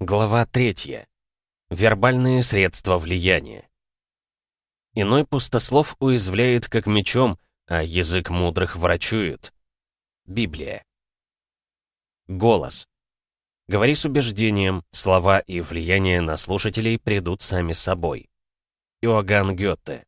Глава 3. Вербальные средства влияния. Иной пустослов уязвляет как мечом, а язык мудрых врачует. Библия. Голос. Говори с убеждением, слова и влияние на слушателей придут сами собой. Иоганн Гёте.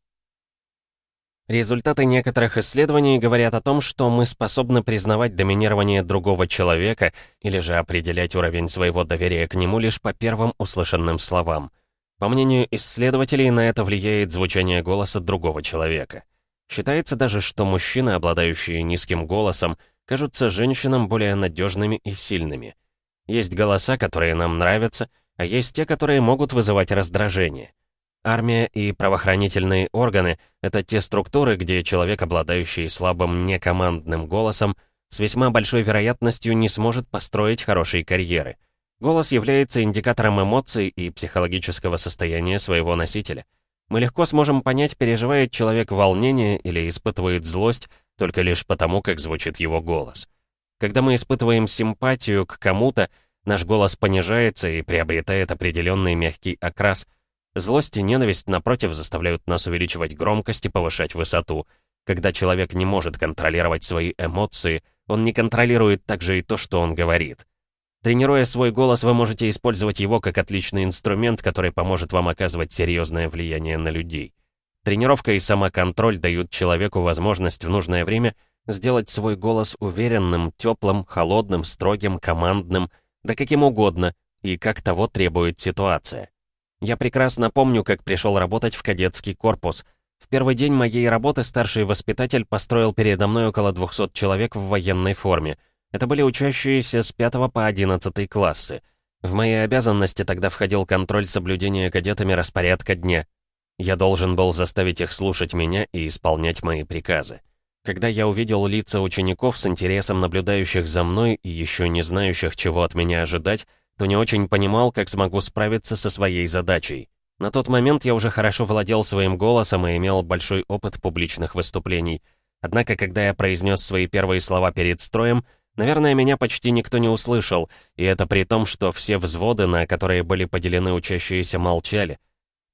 Результаты некоторых исследований говорят о том, что мы способны признавать доминирование другого человека или же определять уровень своего доверия к нему лишь по первым услышанным словам. По мнению исследователей, на это влияет звучание голоса другого человека. Считается даже, что мужчины, обладающие низким голосом, кажутся женщинам более надежными и сильными. Есть голоса, которые нам нравятся, а есть те, которые могут вызывать раздражение. Армия и правоохранительные органы — это те структуры, где человек, обладающий слабым некомандным голосом, с весьма большой вероятностью не сможет построить хорошей карьеры. Голос является индикатором эмоций и психологического состояния своего носителя. Мы легко сможем понять, переживает человек волнение или испытывает злость только лишь потому, как звучит его голос. Когда мы испытываем симпатию к кому-то, наш голос понижается и приобретает определенный мягкий окрас — Злость и ненависть, напротив, заставляют нас увеличивать громкость и повышать высоту. Когда человек не может контролировать свои эмоции, он не контролирует также и то, что он говорит. Тренируя свой голос, вы можете использовать его как отличный инструмент, который поможет вам оказывать серьезное влияние на людей. Тренировка и самоконтроль дают человеку возможность в нужное время сделать свой голос уверенным, теплым, холодным, строгим, командным, да каким угодно, и как того требует ситуация. Я прекрасно помню, как пришел работать в кадетский корпус. В первый день моей работы старший воспитатель построил передо мной около 200 человек в военной форме. Это были учащиеся с 5 по 11 классы. В мои обязанности тогда входил контроль соблюдения кадетами распорядка дня. Я должен был заставить их слушать меня и исполнять мои приказы. Когда я увидел лица учеников с интересом наблюдающих за мной и еще не знающих, чего от меня ожидать, то не очень понимал, как смогу справиться со своей задачей. На тот момент я уже хорошо владел своим голосом и имел большой опыт публичных выступлений. Однако, когда я произнес свои первые слова перед строем, наверное, меня почти никто не услышал, и это при том, что все взводы, на которые были поделены учащиеся, молчали.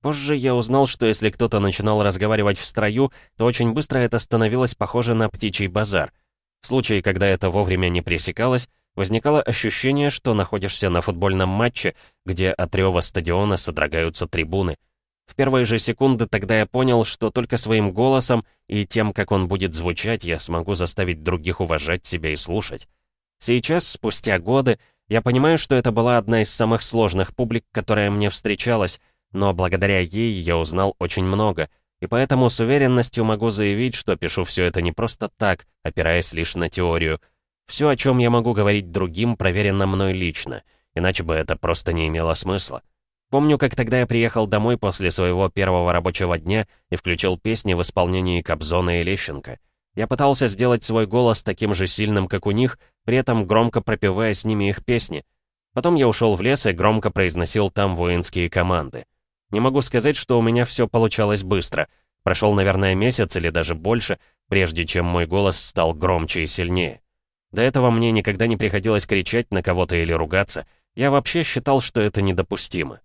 Позже я узнал, что если кто-то начинал разговаривать в строю, то очень быстро это становилось похоже на птичий базар. В случае, когда это вовремя не пресекалось, Возникало ощущение, что находишься на футбольном матче, где от рева стадиона содрогаются трибуны. В первые же секунды тогда я понял, что только своим голосом и тем, как он будет звучать, я смогу заставить других уважать себя и слушать. Сейчас, спустя годы, я понимаю, что это была одна из самых сложных публик, которая мне встречалась, но благодаря ей я узнал очень много, и поэтому с уверенностью могу заявить, что пишу все это не просто так, опираясь лишь на теорию — все, о чем я могу говорить другим, проверено мной лично, иначе бы это просто не имело смысла. Помню, как тогда я приехал домой после своего первого рабочего дня и включил песни в исполнении Кобзона и Лещенко. Я пытался сделать свой голос таким же сильным, как у них, при этом громко пропевая с ними их песни. Потом я ушел в лес и громко произносил там воинские команды. Не могу сказать, что у меня все получалось быстро. Прошел, наверное, месяц или даже больше, прежде чем мой голос стал громче и сильнее. До этого мне никогда не приходилось кричать на кого-то или ругаться. Я вообще считал, что это недопустимо.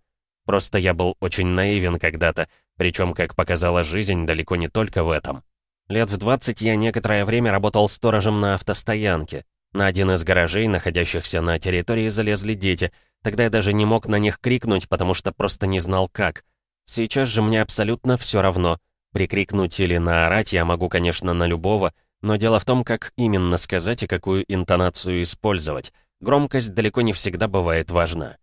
Просто я был очень наивен когда-то, причем, как показала жизнь, далеко не только в этом. Лет в 20 я некоторое время работал сторожем на автостоянке. На один из гаражей, находящихся на территории, залезли дети. Тогда я даже не мог на них крикнуть, потому что просто не знал как. Сейчас же мне абсолютно все равно. Прикрикнуть или наорать я могу, конечно, на любого, но дело в том, как именно сказать и какую интонацию использовать. Громкость далеко не всегда бывает важна.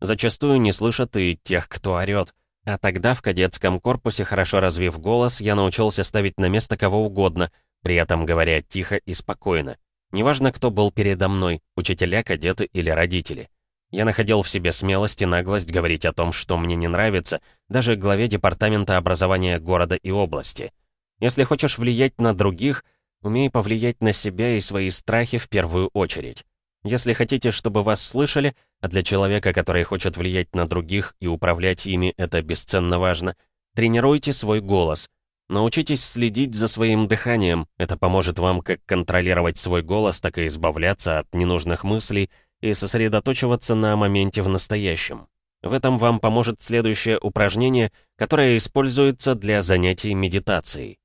Зачастую не слышат и тех, кто орёт. А тогда в кадетском корпусе, хорошо развив голос, я научился ставить на место кого угодно, при этом говоря тихо и спокойно. Неважно, кто был передо мной, учителя, кадеты или родители. Я находил в себе смелость и наглость говорить о том, что мне не нравится, даже главе департамента образования города и области. Если хочешь влиять на других — Умей повлиять на себя и свои страхи в первую очередь. Если хотите, чтобы вас слышали, а для человека, который хочет влиять на других и управлять ими, это бесценно важно, тренируйте свой голос. Научитесь следить за своим дыханием. Это поможет вам как контролировать свой голос, так и избавляться от ненужных мыслей и сосредоточиваться на моменте в настоящем. В этом вам поможет следующее упражнение, которое используется для занятий медитацией.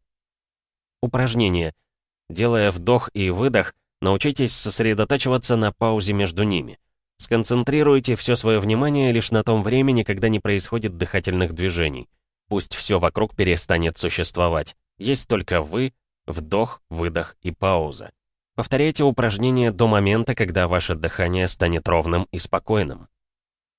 Упражнение. Делая вдох и выдох, научитесь сосредотачиваться на паузе между ними. Сконцентрируйте все свое внимание лишь на том времени, когда не происходит дыхательных движений. Пусть все вокруг перестанет существовать. Есть только вы, вдох, выдох и пауза. Повторяйте упражнение до момента, когда ваше дыхание станет ровным и спокойным.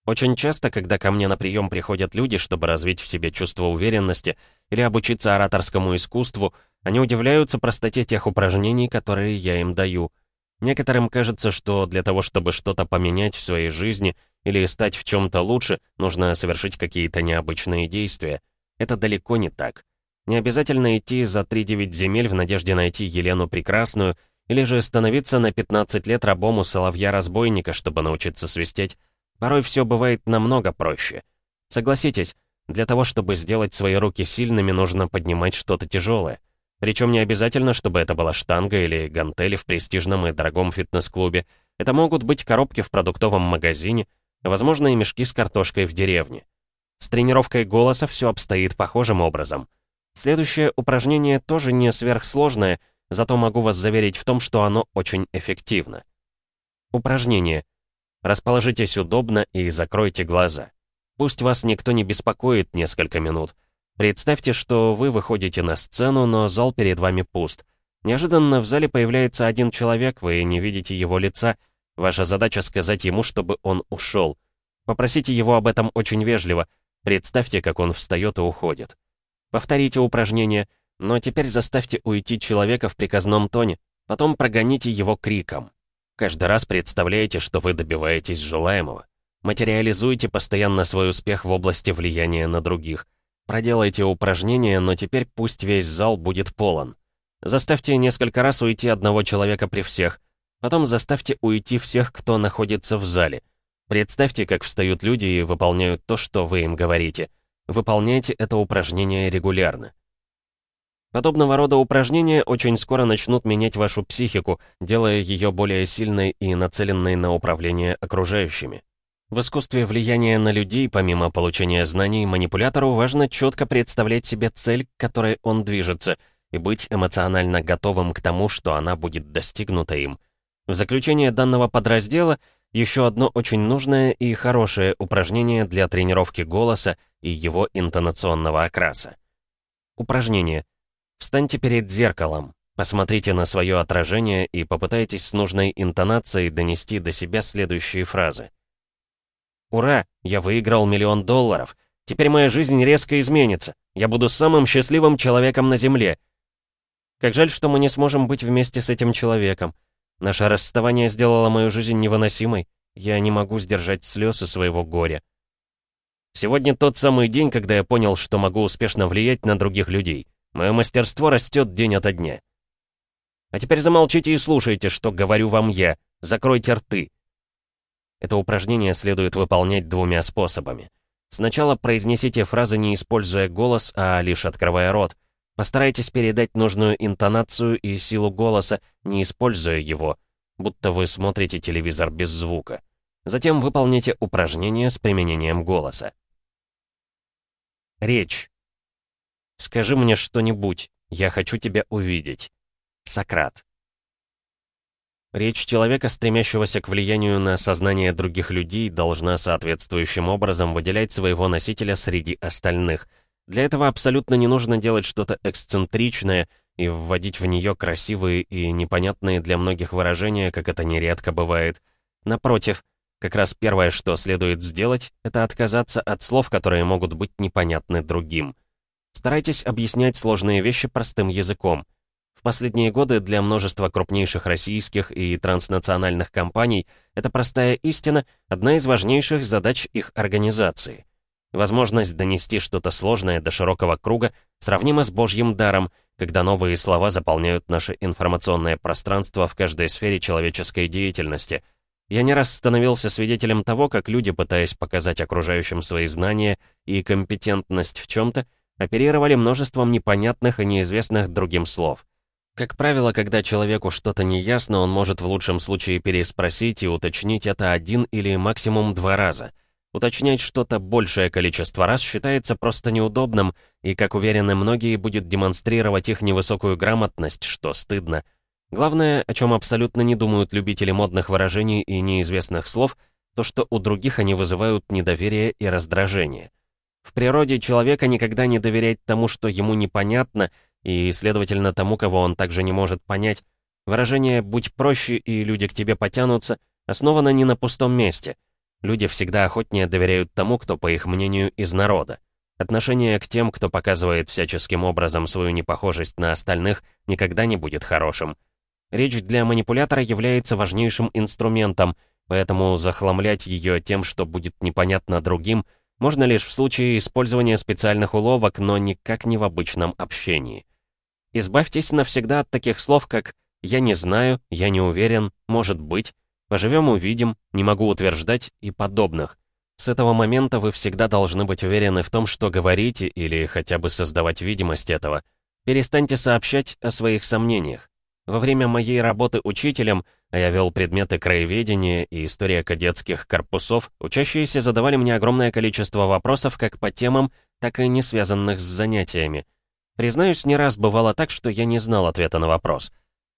Очень часто, когда ко мне на прием приходят люди, чтобы развить в себе чувство уверенности или обучиться ораторскому искусству, они удивляются простоте тех упражнений, которые я им даю. Некоторым кажется, что для того, чтобы что-то поменять в своей жизни или стать в чем-то лучше, нужно совершить какие-то необычные действия. Это далеко не так. Не обязательно идти за 3-9 земель в надежде найти Елену Прекрасную, или же становиться на 15 лет рабом у соловья-разбойника, чтобы научиться свистеть. Порой все бывает намного проще. Согласитесь, для того, чтобы сделать свои руки сильными, нужно поднимать что-то тяжелое. Причем не обязательно, чтобы это была штанга или гантели в престижном и дорогом фитнес-клубе. Это могут быть коробки в продуктовом магазине, возможно, и мешки с картошкой в деревне. С тренировкой голоса все обстоит похожим образом. Следующее упражнение тоже не сверхсложное, зато могу вас заверить в том, что оно очень эффективно. Упражнение — Расположитесь удобно и закройте глаза. Пусть вас никто не беспокоит несколько минут. Представьте, что вы выходите на сцену, но зал перед вами пуст. Неожиданно в зале появляется один человек, вы не видите его лица. Ваша задача сказать ему, чтобы он ушел. Попросите его об этом очень вежливо. Представьте, как он встает и уходит. Повторите упражнение, но теперь заставьте уйти человека в приказном тоне. Потом прогоните его криком. Каждый раз представляете, что вы добиваетесь желаемого. Материализуйте постоянно свой успех в области влияния на других. Проделайте упражнения, но теперь пусть весь зал будет полон. Заставьте несколько раз уйти одного человека при всех. Потом заставьте уйти всех, кто находится в зале. Представьте, как встают люди и выполняют то, что вы им говорите. Выполняйте это упражнение регулярно. Подобного рода упражнения очень скоро начнут менять вашу психику, делая ее более сильной и нацеленной на управление окружающими. В искусстве влияния на людей, помимо получения знаний, манипулятору важно четко представлять себе цель, к которой он движется, и быть эмоционально готовым к тому, что она будет достигнута им. В заключение данного подраздела еще одно очень нужное и хорошее упражнение для тренировки голоса и его интонационного окраса. Упражнение – Встаньте перед зеркалом, посмотрите на свое отражение и попытайтесь с нужной интонацией донести до себя следующие фразы. «Ура! Я выиграл миллион долларов! Теперь моя жизнь резко изменится! Я буду самым счастливым человеком на Земле!» Как жаль, что мы не сможем быть вместе с этим человеком. Наше расставание сделало мою жизнь невыносимой. Я не могу сдержать слез и своего горя. Сегодня тот самый день, когда я понял, что могу успешно влиять на других людей. Мое мастерство растет день ото дня. А теперь замолчите и слушайте, что говорю вам я. Закройте рты. Это упражнение следует выполнять двумя способами. Сначала произнесите фразы, не используя голос, а лишь открывая рот. Постарайтесь передать нужную интонацию и силу голоса, не используя его, будто вы смотрите телевизор без звука. Затем выполните упражнение с применением голоса. Речь. «Скажи мне что-нибудь, я хочу тебя увидеть». Сократ. Речь человека, стремящегося к влиянию на сознание других людей, должна соответствующим образом выделять своего носителя среди остальных. Для этого абсолютно не нужно делать что-то эксцентричное и вводить в нее красивые и непонятные для многих выражения, как это нередко бывает. Напротив, как раз первое, что следует сделать, это отказаться от слов, которые могут быть непонятны другим. Старайтесь объяснять сложные вещи простым языком. Последние годы для множества крупнейших российских и транснациональных компаний эта простая истина – одна из важнейших задач их организации. Возможность донести что-то сложное до широкого круга сравнима с божьим даром, когда новые слова заполняют наше информационное пространство в каждой сфере человеческой деятельности. Я не раз становился свидетелем того, как люди, пытаясь показать окружающим свои знания и компетентность в чем-то, оперировали множеством непонятных и неизвестных другим слов. Как правило, когда человеку что-то не ясно, он может в лучшем случае переспросить и уточнить это один или максимум два раза. Уточнять что-то большее количество раз считается просто неудобным, и, как уверены многие, будет демонстрировать их невысокую грамотность, что стыдно. Главное, о чем абсолютно не думают любители модных выражений и неизвестных слов, то, что у других они вызывают недоверие и раздражение. В природе человека никогда не доверять тому, что ему непонятно, и, следовательно, тому, кого он также не может понять. Выражение «будь проще, и люди к тебе потянутся» основано не на пустом месте. Люди всегда охотнее доверяют тому, кто, по их мнению, из народа. Отношение к тем, кто показывает всяческим образом свою непохожесть на остальных, никогда не будет хорошим. Речь для манипулятора является важнейшим инструментом, поэтому захламлять ее тем, что будет непонятно другим, можно лишь в случае использования специальных уловок, но никак не в обычном общении. Избавьтесь навсегда от таких слов, как «я не знаю», «я не уверен», «может быть», «поживем увидим», «не могу утверждать» и подобных. С этого момента вы всегда должны быть уверены в том, что говорите, или хотя бы создавать видимость этого. Перестаньте сообщать о своих сомнениях. Во время моей работы учителем, а я вел предметы краеведения и история кадетских корпусов, учащиеся задавали мне огромное количество вопросов как по темам, так и не связанных с занятиями. Признаюсь, не раз бывало так, что я не знал ответа на вопрос.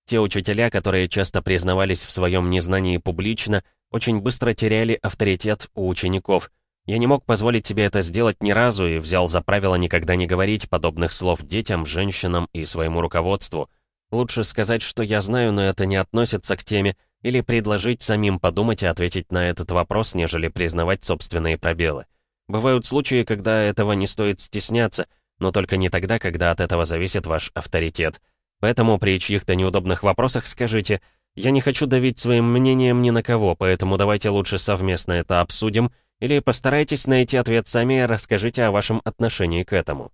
Те учителя, которые часто признавались в своем незнании публично, очень быстро теряли авторитет у учеников. Я не мог позволить себе это сделать ни разу и взял за правило никогда не говорить подобных слов детям, женщинам и своему руководству. Лучше сказать, что я знаю, но это не относится к теме, или предложить самим подумать и ответить на этот вопрос, нежели признавать собственные пробелы. Бывают случаи, когда этого не стоит стесняться, но только не тогда, когда от этого зависит ваш авторитет. Поэтому при чьих-то неудобных вопросах скажите «Я не хочу давить своим мнением ни на кого, поэтому давайте лучше совместно это обсудим» или постарайтесь найти ответ сами и расскажите о вашем отношении к этому.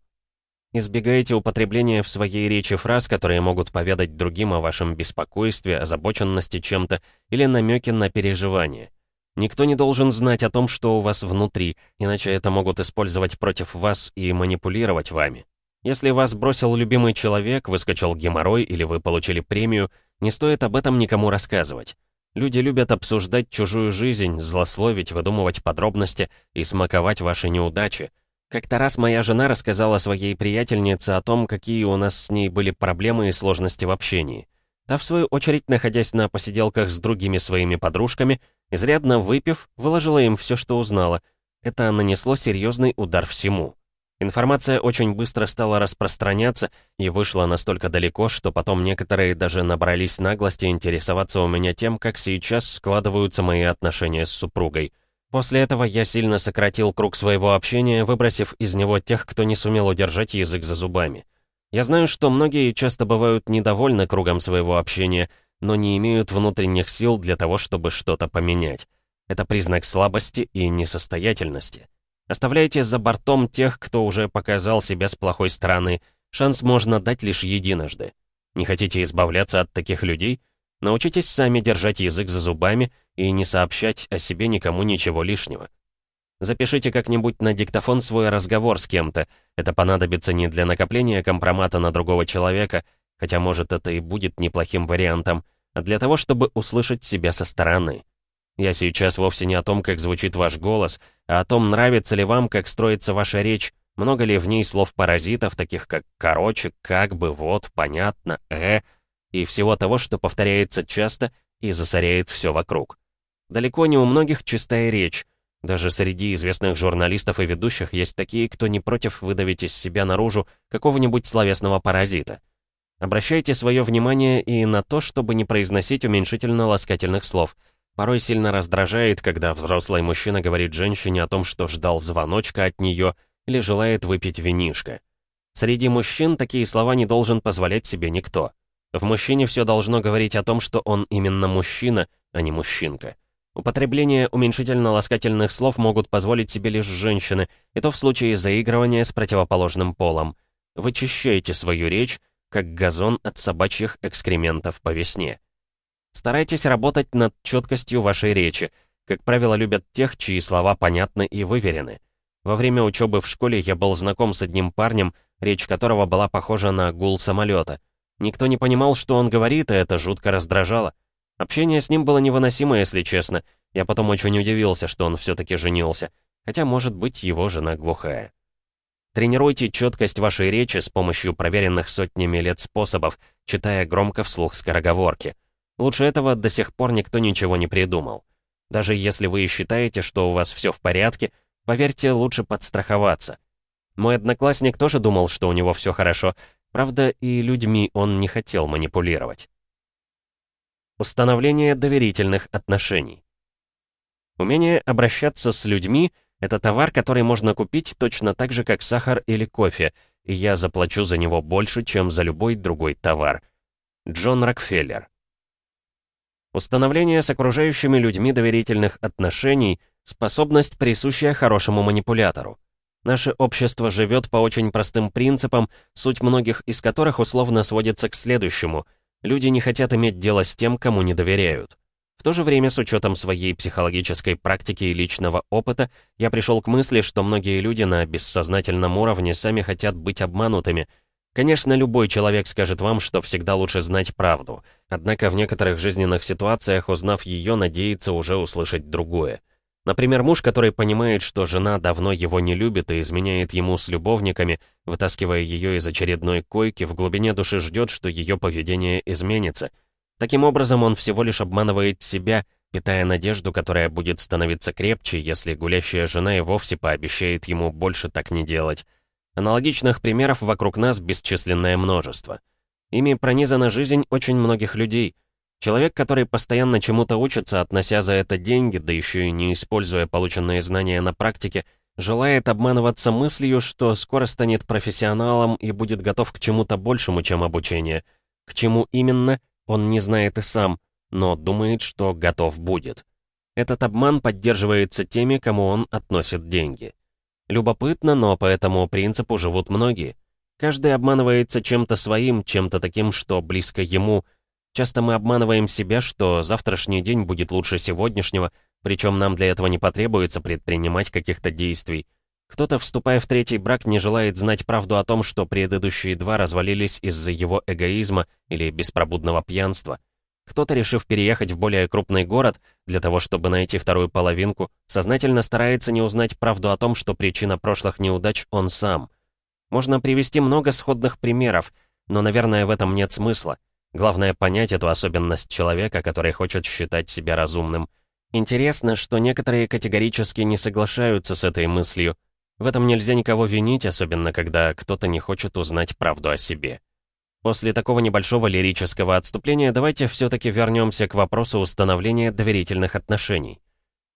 Избегайте употребления в своей речи фраз, которые могут поведать другим о вашем беспокойстве, озабоченности чем-то или намеке на переживание. Никто не должен знать о том, что у вас внутри, иначе это могут использовать против вас и манипулировать вами. Если вас бросил любимый человек, выскочил геморрой или вы получили премию, не стоит об этом никому рассказывать. Люди любят обсуждать чужую жизнь, злословить, выдумывать подробности и смаковать ваши неудачи. Как-то раз моя жена рассказала своей приятельнице о том, какие у нас с ней были проблемы и сложности в общении. Та, в свою очередь, находясь на посиделках с другими своими подружками, изрядно выпив, выложила им все, что узнала. Это нанесло серьезный удар всему. Информация очень быстро стала распространяться и вышла настолько далеко, что потом некоторые даже набрались наглости интересоваться у меня тем, как сейчас складываются мои отношения с супругой. После этого я сильно сократил круг своего общения, выбросив из него тех, кто не сумел удержать язык за зубами. Я знаю, что многие часто бывают недовольны кругом своего общения, но не имеют внутренних сил для того, чтобы что-то поменять. Это признак слабости и несостоятельности. Оставляйте за бортом тех, кто уже показал себя с плохой стороны. Шанс можно дать лишь единожды. Не хотите избавляться от таких людей? Научитесь сами держать язык за зубами и не сообщать о себе никому ничего лишнего. Запишите как-нибудь на диктофон свой разговор с кем-то. Это понадобится не для накопления компромата на другого человека, хотя, может, это и будет неплохим вариантом, а для того, чтобы услышать себя со стороны. Я сейчас вовсе не о том, как звучит ваш голос, а о том, нравится ли вам, как строится ваша речь, много ли в ней слов-паразитов, таких как «короче», «как бы», «вот», «понятно», «э», и всего того, что повторяется часто и засоряет все вокруг. Далеко не у многих чистая речь, даже среди известных журналистов и ведущих есть такие, кто не против выдавить из себя наружу какого-нибудь словесного паразита. Обращайте свое внимание и на то, чтобы не произносить уменьшительно-ласкательных слов. Порой сильно раздражает, когда взрослый мужчина говорит женщине о том, что ждал звоночка от нее или желает выпить винишко. Среди мужчин такие слова не должен позволять себе никто. В мужчине все должно говорить о том, что он именно мужчина, а не мужчинка. Употребление уменьшительно-ласкательных слов могут позволить себе лишь женщины, и то в случае заигрывания с противоположным полом. Вычищайте свою речь, как газон от собачьих экскрементов по весне. Старайтесь работать над четкостью вашей речи. Как правило, любят тех, чьи слова понятны и выверены. Во время учебы в школе я был знаком с одним парнем, речь которого была похожа на гул самолета. Никто не понимал, что он говорит, и это жутко раздражало. Общение с ним было невыносимо, если честно. Я потом очень удивился, что он все-таки женился. Хотя, может быть, его жена глухая. Тренируйте четкость вашей речи с помощью проверенных сотнями лет способов, читая громко вслух скороговорки. Лучше этого до сих пор никто ничего не придумал. Даже если вы считаете, что у вас все в порядке, поверьте, лучше подстраховаться. Мой одноклассник тоже думал, что у него все хорошо, правда, и людьми он не хотел манипулировать. Установление доверительных отношений. Умение обращаться с людьми — это товар, который можно купить точно так же, как сахар или кофе, и я заплачу за него больше, чем за любой другой товар. Джон Рокфеллер. Установление с окружающими людьми доверительных отношений — способность, присущая хорошему манипулятору. Наше общество живет по очень простым принципам, суть многих из которых условно сводится к следующему — Люди не хотят иметь дело с тем, кому не доверяют. То же время, с учетом своей психологической практики и личного опыта, я пришел к мысли, что многие люди на бессознательном уровне сами хотят быть обманутыми. Конечно, любой человек скажет вам, что всегда лучше знать правду. Однако в некоторых жизненных ситуациях, узнав ее, надеется уже услышать другое. Например, муж, который понимает, что жена давно его не любит и изменяет ему с любовниками, вытаскивая ее из очередной койки, в глубине души ждет, что ее поведение изменится. Таким образом, он всего лишь обманывает себя, питая надежду, которая будет становиться крепче, если гулящая жена и вовсе пообещает ему больше так не делать. Аналогичных примеров вокруг нас бесчисленное множество. Ими пронизана жизнь очень многих людей — Человек, который постоянно чему-то учится, относя за это деньги, да еще и не используя полученные знания на практике, желает обманываться мыслью, что скоро станет профессионалом и будет готов к чему-то большему, чем обучение. К чему именно, он не знает и сам, но думает, что готов будет. Этот обман поддерживается теми, кому он относит деньги. Любопытно, но по этому принципу живут многие. Каждый обманывается чем-то своим, чем-то таким, что близко ему – Часто мы обманываем себя, что завтрашний день будет лучше сегодняшнего, причем нам для этого не потребуется предпринимать каких-то действий. Кто-то, вступая в третий брак, не желает знать правду о том, что предыдущие два развалились из-за его эгоизма или беспробудного пьянства. Кто-то, решив переехать в более крупный город, для того, чтобы найти вторую половинку, сознательно старается не узнать правду о том, что причина прошлых неудач он сам. Можно привести много сходных примеров, но, наверное, в этом нет смысла. Главное понять эту особенность человека, который хочет считать себя разумным. Интересно, что некоторые категорически не соглашаются с этой мыслью. В этом нельзя никого винить, особенно когда кто-то не хочет узнать правду о себе. После такого небольшого лирического отступления давайте все-таки вернемся к вопросу установления доверительных отношений.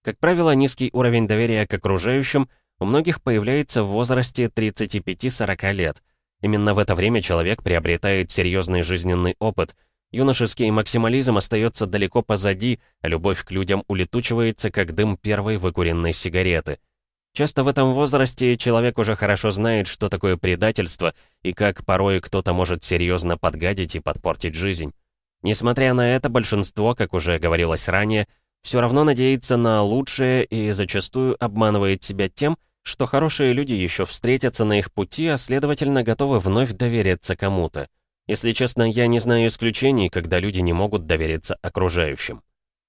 Как правило, низкий уровень доверия к окружающим у многих появляется в возрасте 35-40 лет, Именно в это время человек приобретает серьезный жизненный опыт. Юношеский максимализм остается далеко позади, а любовь к людям улетучивается, как дым первой выкуренной сигареты. Часто в этом возрасте человек уже хорошо знает, что такое предательство и как порой кто-то может серьезно подгадить и подпортить жизнь. Несмотря на это, большинство, как уже говорилось ранее, все равно надеется на лучшее и зачастую обманывает себя тем, что хорошие люди еще встретятся на их пути, а следовательно готовы вновь довериться кому-то. Если честно, я не знаю исключений, когда люди не могут довериться окружающим.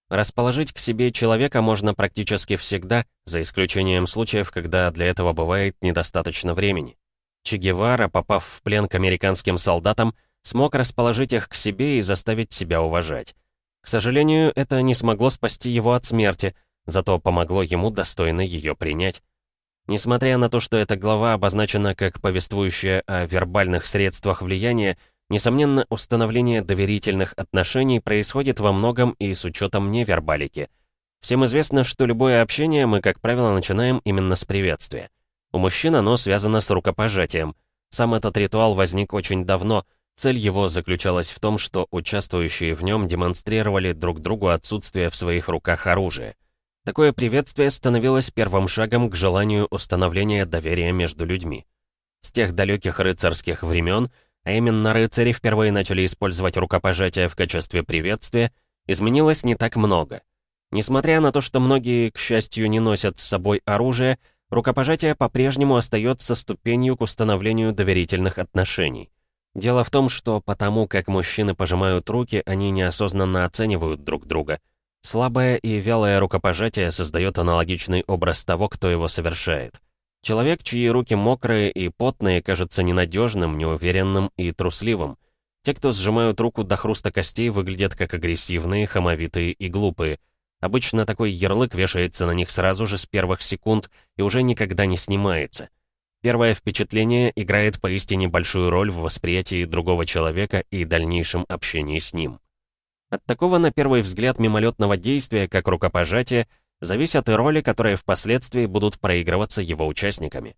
Расположить к себе человека можно практически всегда, за исключением случаев, когда для этого бывает недостаточно времени. Че Гевара, попав в плен к американским солдатам, смог расположить их к себе и заставить себя уважать. К сожалению, это не смогло спасти его от смерти, зато помогло ему достойно ее принять. Несмотря на то, что эта глава обозначена как повествующая о вербальных средствах влияния, несомненно, установление доверительных отношений происходит во многом и с учетом невербалики. Всем известно, что любое общение мы, как правило, начинаем именно с приветствия. У мужчин оно связано с рукопожатием. Сам этот ритуал возник очень давно. Цель его заключалась в том, что участвующие в нем демонстрировали друг другу отсутствие в своих руках оружия. Такое приветствие становилось первым шагом к желанию установления доверия между людьми. С тех далеких рыцарских времен, а именно рыцари впервые начали использовать рукопожатие в качестве приветствия, изменилось не так много. Несмотря на то, что многие, к счастью, не носят с собой оружие, рукопожатие по-прежнему остается ступенью к установлению доверительных отношений. Дело в том, что потому как мужчины пожимают руки, они неосознанно оценивают друг друга. Слабое и вялое рукопожатие создает аналогичный образ того, кто его совершает. Человек, чьи руки мокрые и потные, кажется ненадежным, неуверенным и трусливым. Те, кто сжимают руку до хруста костей, выглядят как агрессивные, хамовитые и глупые. Обычно такой ярлык вешается на них сразу же с первых секунд и уже никогда не снимается. Первое впечатление играет поистине большую роль в восприятии другого человека и дальнейшем общении с ним. От такого, на первый взгляд, мимолетного действия, как рукопожатие, зависят и роли, которые впоследствии будут проигрываться его участниками.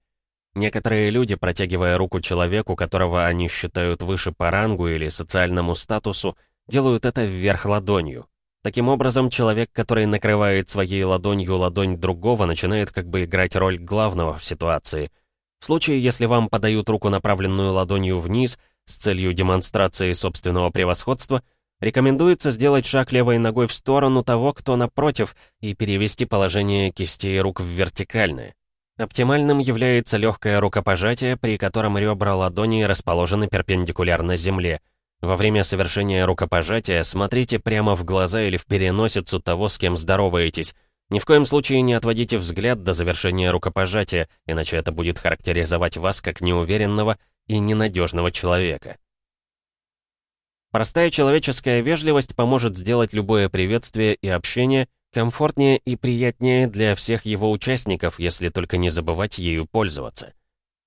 Некоторые люди, протягивая руку человеку, которого они считают выше по рангу или социальному статусу, делают это вверх ладонью. Таким образом, человек, который накрывает своей ладонью ладонь другого, начинает как бы играть роль главного в ситуации. В случае, если вам подают руку, направленную ладонью вниз, с целью демонстрации собственного превосходства, рекомендуется сделать шаг левой ногой в сторону того, кто напротив, и перевести положение кистей рук в вертикальное. Оптимальным является легкое рукопожатие, при котором ребра ладони расположены перпендикулярно земле. Во время совершения рукопожатия смотрите прямо в глаза или в переносицу того, с кем здороваетесь. Ни в коем случае не отводите взгляд до завершения рукопожатия, иначе это будет характеризовать вас как неуверенного и ненадежного человека. Простая человеческая вежливость поможет сделать любое приветствие и общение – комфортнее и приятнее для всех его участников, если только не забывать ею пользоваться.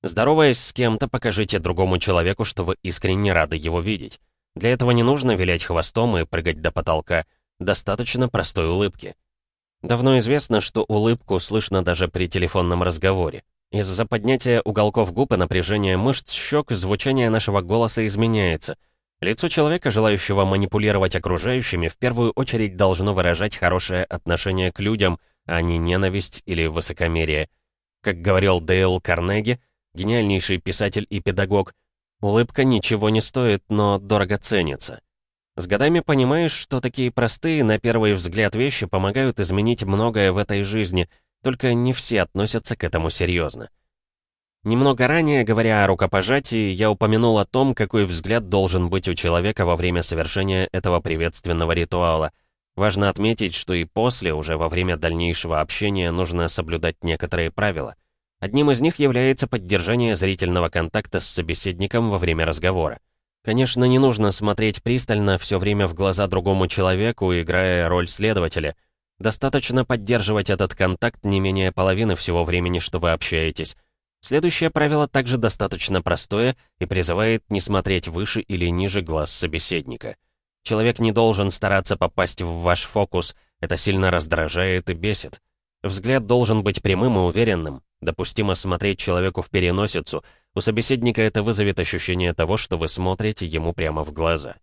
Здороваясь с кем-то, покажите другому человеку, что вы искренне рады его видеть. Для этого не нужно вилять хвостом и прыгать до потолка, достаточно простой улыбки. Давно известно, что улыбку слышно даже при телефонном разговоре. Из-за поднятия уголков губ и напряжения мышц щек звучание нашего голоса изменяется — Лицо человека, желающего манипулировать окружающими, в первую очередь должно выражать хорошее отношение к людям, а не ненависть или высокомерие. Как говорил Дейл Карнеги, гениальнейший писатель и педагог, улыбка ничего не стоит, но дорого ценится. С годами понимаешь, что такие простые, на первый взгляд, вещи помогают изменить многое в этой жизни, только не все относятся к этому серьезно. Немного ранее, говоря о рукопожатии, я упомянул о том, какой взгляд должен быть у человека во время совершения этого приветственного ритуала. Важно отметить, что и после, уже во время дальнейшего общения, нужно соблюдать некоторые правила. Одним из них является поддержание зрительного контакта с собеседником во время разговора. Конечно, не нужно смотреть пристально все время в глаза другому человеку, играя роль следователя. Достаточно поддерживать этот контакт не менее половины всего времени, что вы общаетесь. Следующее правило также достаточно простое и призывает не смотреть выше или ниже глаз собеседника. Человек не должен стараться попасть в ваш фокус, это сильно раздражает и бесит. Взгляд должен быть прямым и уверенным. Допустимо смотреть человеку в переносицу. У собеседника это вызовет ощущение того, что вы смотрите ему прямо в глаза.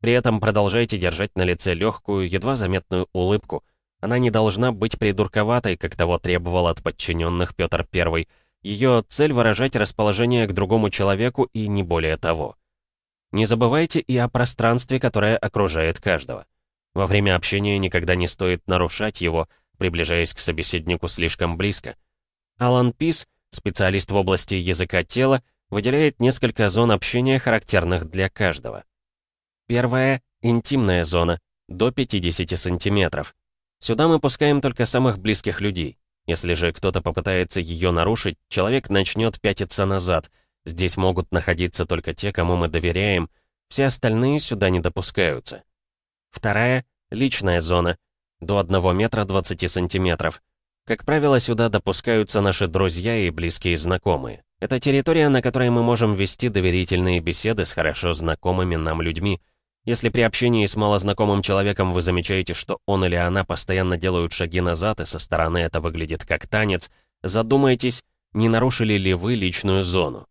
При этом продолжайте держать на лице легкую, едва заметную улыбку. Она не должна быть придурковатой, как того требовал от подчиненных Петр I, ее цель выражать расположение к другому человеку и не более того. Не забывайте и о пространстве, которое окружает каждого. Во время общения никогда не стоит нарушать его, приближаясь к собеседнику слишком близко. Алан Пис, специалист в области языка тела, выделяет несколько зон общения, характерных для каждого. Первая — интимная зона, до 50 сантиметров. Сюда мы пускаем только самых близких людей. Если же кто-то попытается ее нарушить, человек начнет пятиться назад. Здесь могут находиться только те, кому мы доверяем, все остальные сюда не допускаются. Вторая — личная зона, до 1 метра 20 сантиметров. Как правило, сюда допускаются наши друзья и близкие знакомые. Это территория, на которой мы можем вести доверительные беседы с хорошо знакомыми нам людьми — если при общении с малознакомым человеком вы замечаете, что он или она постоянно делают шаги назад, и со стороны это выглядит как танец, задумайтесь, не нарушили ли вы личную зону.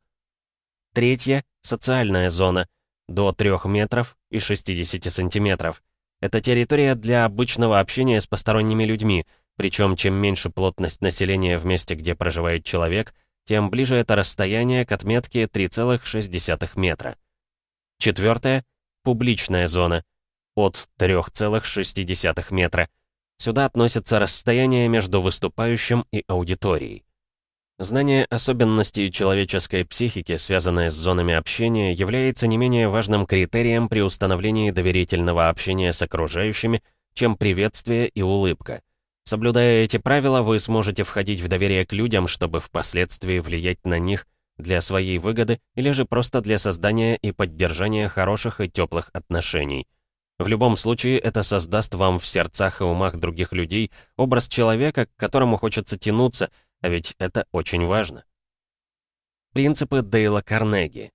Третья — социальная зона, до 3 метров и 60 сантиметров. Это территория для обычного общения с посторонними людьми, причем чем меньше плотность населения в месте, где проживает человек, тем ближе это расстояние к отметке 3,6 метра. Четвертое публичная зона, от 3,6 метра. Сюда относятся расстояние между выступающим и аудиторией. Знание особенностей человеческой психики, связанное с зонами общения, является не менее важным критерием при установлении доверительного общения с окружающими, чем приветствие и улыбка. Соблюдая эти правила, вы сможете входить в доверие к людям, чтобы впоследствии влиять на них для своей выгоды или же просто для создания и поддержания хороших и теплых отношений. В любом случае, это создаст вам в сердцах и умах других людей образ человека, к которому хочется тянуться, а ведь это очень важно. Принципы Дейла Карнеги.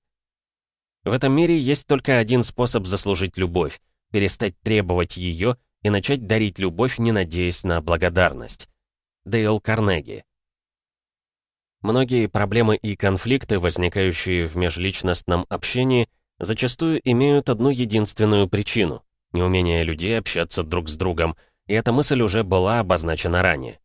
В этом мире есть только один способ заслужить любовь — перестать требовать ее и начать дарить любовь, не надеясь на благодарность. Дейл Карнеги. Многие проблемы и конфликты, возникающие в межличностном общении, зачастую имеют одну единственную причину — неумение людей общаться друг с другом, и эта мысль уже была обозначена ранее.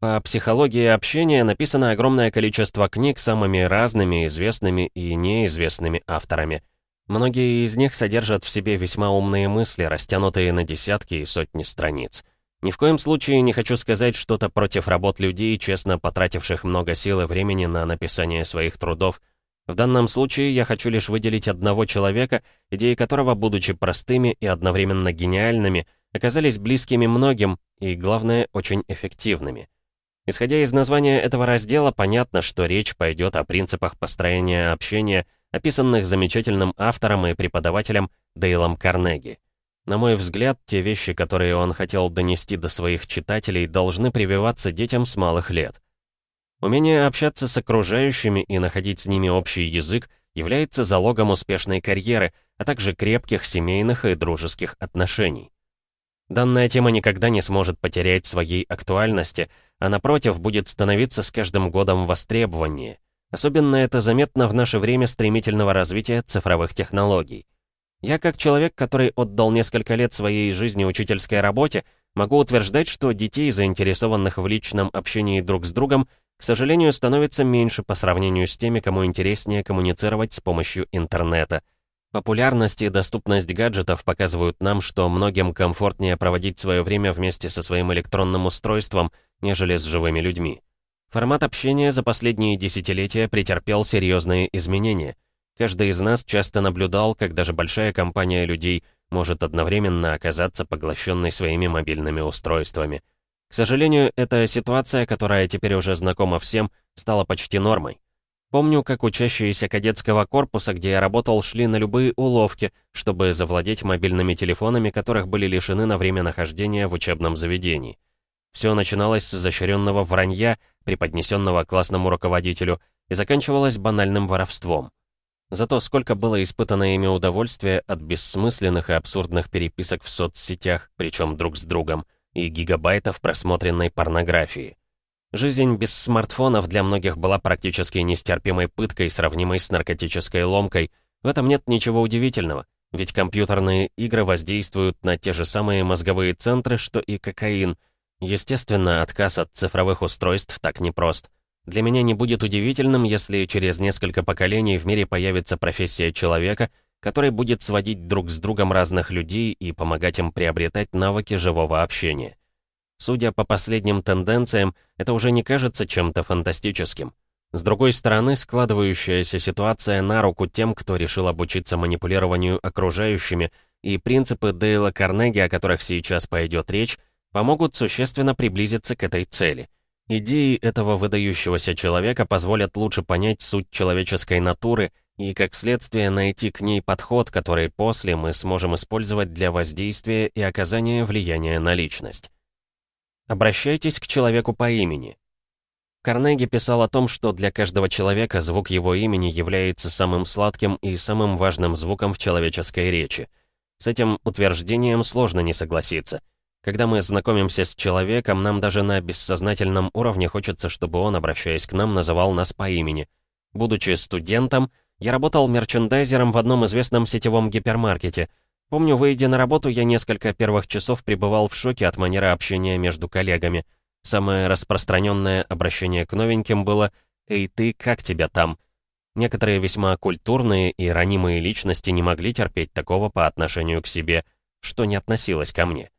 По психологии общения написано огромное количество книг самыми разными, известными и неизвестными авторами. Многие из них содержат в себе весьма умные мысли, растянутые на десятки и сотни страниц. Ни в коем случае не хочу сказать что-то против работ людей, честно потративших много сил и времени на написание своих трудов. В данном случае я хочу лишь выделить одного человека, идеи которого, будучи простыми и одновременно гениальными, оказались близкими многим и, главное, очень эффективными. Исходя из названия этого раздела, понятно, что речь пойдет о принципах построения общения, описанных замечательным автором и преподавателем Дейлом Карнеги. На мой взгляд, те вещи, которые он хотел донести до своих читателей, должны прививаться детям с малых лет. Умение общаться с окружающими и находить с ними общий язык является залогом успешной карьеры, а также крепких семейных и дружеских отношений. Данная тема никогда не сможет потерять своей актуальности, а напротив, будет становиться с каждым годом востребованнее. Особенно это заметно в наше время стремительного развития цифровых технологий. Я, как человек, который отдал несколько лет своей жизни учительской работе, могу утверждать, что детей, заинтересованных в личном общении друг с другом, к сожалению, становится меньше по сравнению с теми, кому интереснее коммуницировать с помощью интернета — Популярность и доступность гаджетов показывают нам, что многим комфортнее проводить свое время вместе со своим электронным устройством, нежели с живыми людьми. Формат общения за последние десятилетия претерпел серьезные изменения. Каждый из нас часто наблюдал, как даже большая компания людей может одновременно оказаться поглощенной своими мобильными устройствами. К сожалению, эта ситуация, которая теперь уже знакома всем, стала почти нормой. Помню, как учащиеся кадетского корпуса, где я работал, шли на любые уловки, чтобы завладеть мобильными телефонами, которых были лишены на время нахождения в учебном заведении. Все начиналось с изощренного вранья, преподнесенного классному руководителю, и заканчивалось банальным воровством. Зато сколько было испытано ими удовольствия от бессмысленных и абсурдных переписок в соцсетях, причем друг с другом, и гигабайтов просмотренной порнографии. Жизнь без смартфонов для многих была практически нестерпимой пыткой, сравнимой с наркотической ломкой. В этом нет ничего удивительного, ведь компьютерные игры воздействуют на те же самые мозговые центры, что и кокаин. Естественно, отказ от цифровых устройств так непрост. Для меня не будет удивительным, если через несколько поколений в мире появится профессия человека, который будет сводить друг с другом разных людей и помогать им приобретать навыки живого общения. Судя по последним тенденциям, это уже не кажется чем-то фантастическим. С другой стороны, складывающаяся ситуация на руку тем, кто решил обучиться манипулированию окружающими, и принципы Дейла Карнеги, о которых сейчас пойдет речь, помогут существенно приблизиться к этой цели. Идеи этого выдающегося человека позволят лучше понять суть человеческой натуры и, как следствие, найти к ней подход, который после мы сможем использовать для воздействия и оказания влияния на личность. Обращайтесь к человеку по имени. Карнеги писал о том, что для каждого человека звук его имени является самым сладким и самым важным звуком в человеческой речи. С этим утверждением сложно не согласиться. Когда мы знакомимся с человеком, нам даже на бессознательном уровне хочется, чтобы он, обращаясь к нам, называл нас по имени. Будучи студентом, я работал мерчендайзером в одном известном сетевом гипермаркете — Помню, выйдя на работу, я несколько первых часов пребывал в шоке от манеры общения между коллегами. Самое распространенное обращение к новеньким было «Эй, ты, как тебя там?». Некоторые весьма культурные и ранимые личности не могли терпеть такого по отношению к себе, что не относилось ко мне.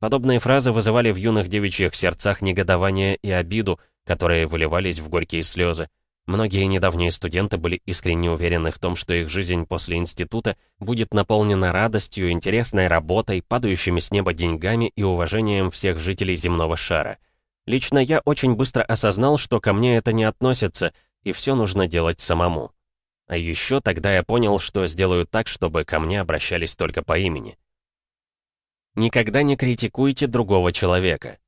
Подобные фразы вызывали в юных девичьих сердцах негодование и обиду, которые выливались в горькие слезы. Многие недавние студенты были искренне уверены в том, что их жизнь после института будет наполнена радостью, интересной работой, падающими с неба деньгами и уважением всех жителей земного шара. Лично я очень быстро осознал, что ко мне это не относится, и все нужно делать самому. А еще тогда я понял, что сделаю так, чтобы ко мне обращались только по имени. Никогда не критикуйте другого человека.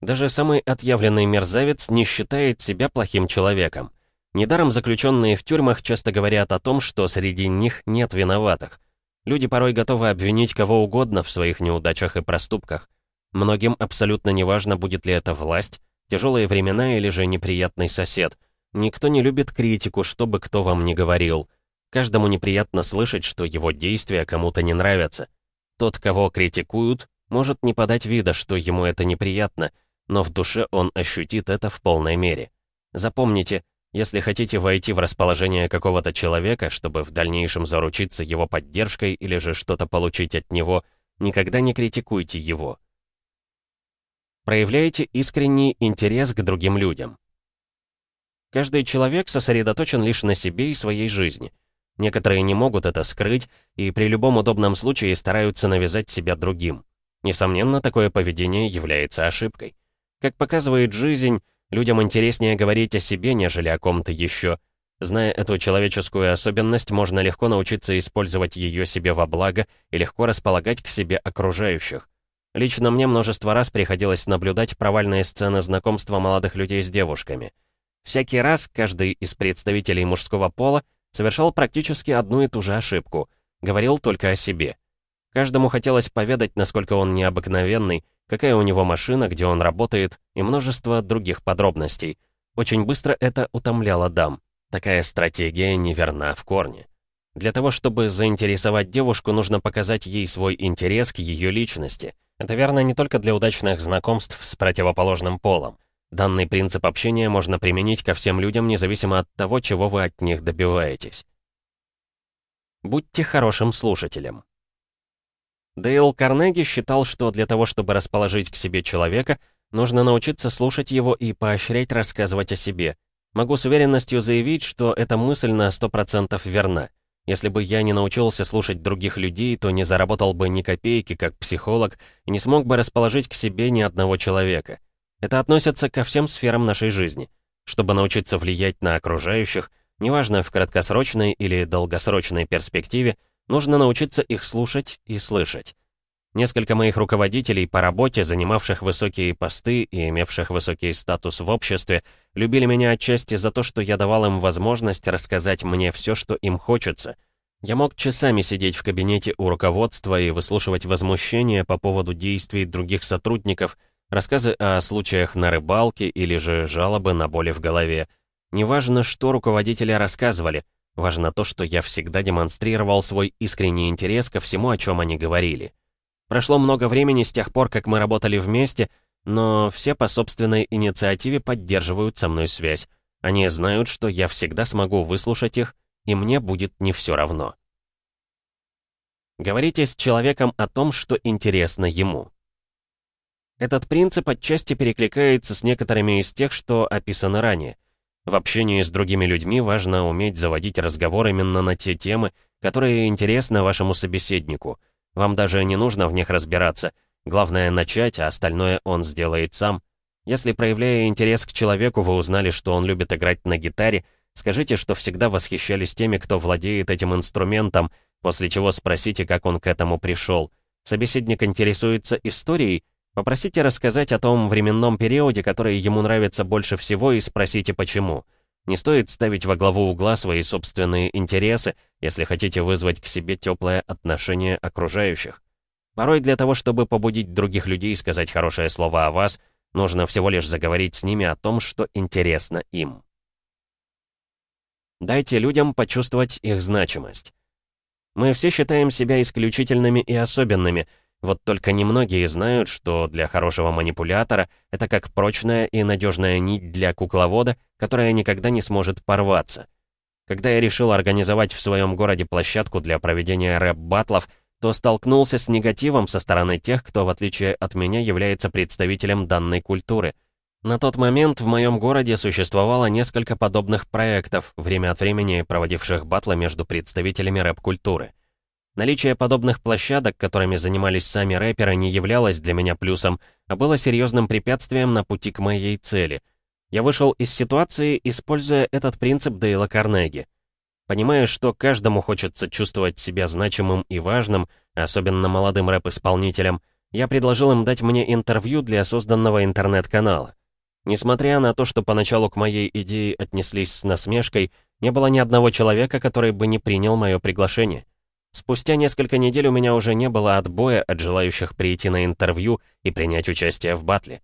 Даже самый отъявленный мерзавец не считает себя плохим человеком. Недаром заключенные в тюрьмах часто говорят о том, что среди них нет виноватых. Люди порой готовы обвинить кого угодно в своих неудачах и проступках. Многим абсолютно неважно, будет ли это власть, тяжелые времена или же неприятный сосед. Никто не любит критику, что бы кто вам ни говорил. Каждому неприятно слышать, что его действия кому-то не нравятся. Тот, кого критикуют, может не подать вида, что ему это неприятно, но в душе он ощутит это в полной мере. Запомните, если хотите войти в расположение какого-то человека, чтобы в дальнейшем заручиться его поддержкой или же что-то получить от него, никогда не критикуйте его. Проявляйте искренний интерес к другим людям. Каждый человек сосредоточен лишь на себе и своей жизни. Некоторые не могут это скрыть и при любом удобном случае стараются навязать себя другим. Несомненно, такое поведение является ошибкой. Как показывает жизнь, людям интереснее говорить о себе, нежели о ком-то еще. Зная эту человеческую особенность, можно легко научиться использовать ее себе во благо и легко располагать к себе окружающих. Лично мне множество раз приходилось наблюдать провальные сцены знакомства молодых людей с девушками — Всякий раз каждый из представителей мужского пола совершал практически одну и ту же ошибку, говорил только о себе. Каждому хотелось поведать, насколько он необыкновенный, какая у него машина, где он работает и множество других подробностей. Очень быстро это утомляло дам. Такая стратегия неверна в корне. Для того, чтобы заинтересовать девушку, нужно показать ей свой интерес к ее личности. Это верно не только для удачных знакомств с противоположным полом. Данный принцип общения можно применить ко всем людям, независимо от того, чего вы от них добиваетесь. Будьте хорошим слушателем. Дейл Карнеги считал, что для того, чтобы расположить к себе человека, нужно научиться слушать его и поощрять рассказывать о себе. Могу с уверенностью заявить, что эта мысль на 100% верна. Если бы я не научился слушать других людей, то не заработал бы ни копейки как психолог и не смог бы расположить к себе ни одного человека. Это относится ко всем сферам нашей жизни. Чтобы научиться влиять на окружающих, неважно в краткосрочной или долгосрочной перспективе, нужно научиться их слушать и слышать. Несколько моих руководителей по работе, занимавших высокие посты и имевших высокий статус в обществе, любили меня отчасти за то, что я давал им возможность рассказать мне все, что им хочется. Я мог часами сидеть в кабинете у руководства и выслушивать возмущения по поводу действий других сотрудников – рассказы о случаях на рыбалке или же жалобы на боли в голове. Неважно, что руководители рассказывали, важно то, что я всегда демонстрировал свой искренний интерес ко всему, о чем они говорили. Прошло много времени с тех пор, как мы работали вместе, но все по собственной инициативе поддерживают со мной связь. Они знают, что я всегда смогу выслушать их, и мне будет не все равно. Говорите с человеком о том, что интересно ему. Этот принцип отчасти перекликается с некоторыми из тех, что описано ранее. В общении с другими людьми важно уметь заводить разговор именно на те темы, которые интересны вашему собеседнику. Вам даже не нужно в них разбираться. Главное начать, а остальное он сделает сам. Если, проявляя интерес к человеку, вы узнали, что он любит играть на гитаре, скажите, что всегда восхищались теми, кто владеет этим инструментом, после чего спросите, как он к этому пришел. Собеседник интересуется историей, Попросите рассказать о том временном периоде, который ему нравится больше всего, и спросите почему. Не стоит ставить во главу угла свои собственные интересы, если хотите вызвать к себе теплое отношение окружающих. Порой для того, чтобы побудить других людей сказать хорошее слово о вас, нужно всего лишь заговорить с ними о том, что интересно им. Дайте людям почувствовать их значимость. Мы все считаем себя исключительными и особенными — вот только немногие знают, что для хорошего манипулятора это как прочная и надежная нить для кукловода, которая никогда не сможет порваться. Когда я решил организовать в своем городе площадку для проведения рэп-батлов, то столкнулся с негативом со стороны тех, кто, в отличие от меня, является представителем данной культуры. На тот момент в моем городе существовало несколько подобных проектов, время от времени проводивших батлы между представителями рэп-культуры. Наличие подобных площадок, которыми занимались сами рэперы, не являлось для меня плюсом, а было серьезным препятствием на пути к моей цели. Я вышел из ситуации, используя этот принцип Дейла Карнеги. Понимая, что каждому хочется чувствовать себя значимым и важным, особенно молодым рэп-исполнителям, я предложил им дать мне интервью для созданного интернет-канала. Несмотря на то, что поначалу к моей идее отнеслись с насмешкой, не было ни одного человека, который бы не принял мое приглашение. Спустя несколько недель у меня уже не было отбоя от желающих прийти на интервью и принять участие в батле.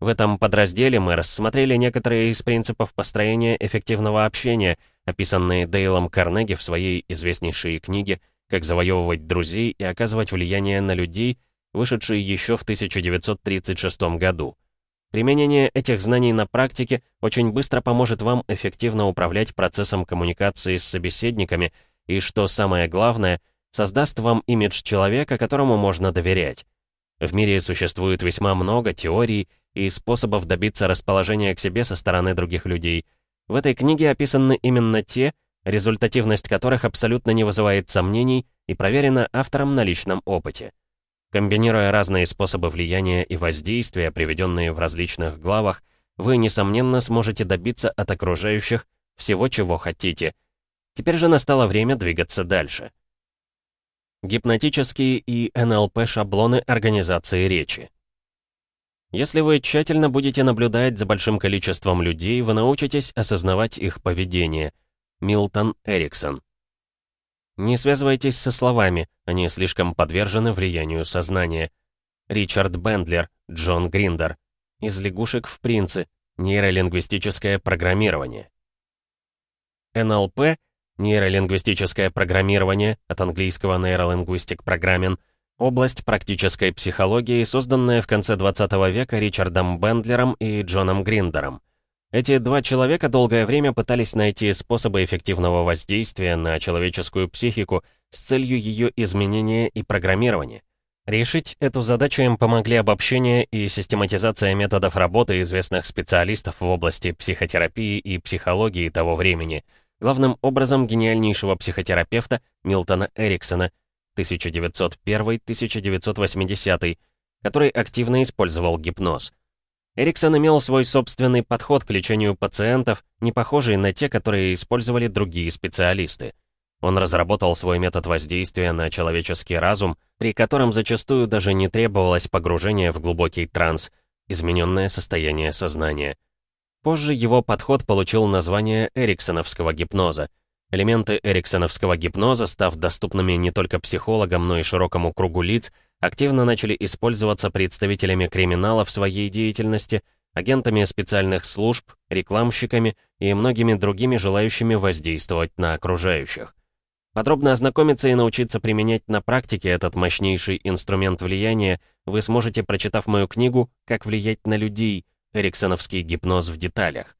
В этом подразделе мы рассмотрели некоторые из принципов построения эффективного общения, описанные Дейлом Карнеги в своей известнейшей книге «Как завоевывать друзей и оказывать влияние на людей», вышедшей еще в 1936 году. Применение этих знаний на практике очень быстро поможет вам эффективно управлять процессом коммуникации с собеседниками и, что самое главное, создаст вам имидж человека, которому можно доверять. В мире существует весьма много теорий и способов добиться расположения к себе со стороны других людей. В этой книге описаны именно те, результативность которых абсолютно не вызывает сомнений и проверена автором на личном опыте. Комбинируя разные способы влияния и воздействия, приведенные в различных главах, вы, несомненно, сможете добиться от окружающих всего, чего хотите. Теперь же настало время двигаться дальше. Гипнотические и НЛП-шаблоны организации речи. Если вы тщательно будете наблюдать за большим количеством людей, вы научитесь осознавать их поведение. Милтон Эриксон. Не связывайтесь со словами, они слишком подвержены влиянию сознания. Ричард Бендлер, Джон Гриндер. Из лягушек в принцы. Нейролингвистическое программирование. НЛП, нейролингвистическое программирование, от английского Neurolinguistic Programming, область практической психологии, созданная в конце 20 века Ричардом Бендлером и Джоном Гриндером. Эти два человека долгое время пытались найти способы эффективного воздействия на человеческую психику с целью ее изменения и программирования. Решить эту задачу им помогли обобщение и систематизация методов работы известных специалистов в области психотерапии и психологии того времени, главным образом гениальнейшего психотерапевта Милтона Эриксона 1901-1980, который активно использовал гипноз. Эриксон имел свой собственный подход к лечению пациентов, не похожий на те, которые использовали другие специалисты. Он разработал свой метод воздействия на человеческий разум, при котором зачастую даже не требовалось погружение в глубокий транс, измененное состояние сознания. Позже его подход получил название эриксоновского гипноза. Элементы эриксоновского гипноза, став доступными не только психологам, но и широкому кругу лиц, активно начали использоваться представителями криминала в своей деятельности, агентами специальных служб, рекламщиками и многими другими желающими воздействовать на окружающих. Подробно ознакомиться и научиться применять на практике этот мощнейший инструмент влияния вы сможете, прочитав мою книгу «Как влиять на людей. Эриксоновский гипноз в деталях».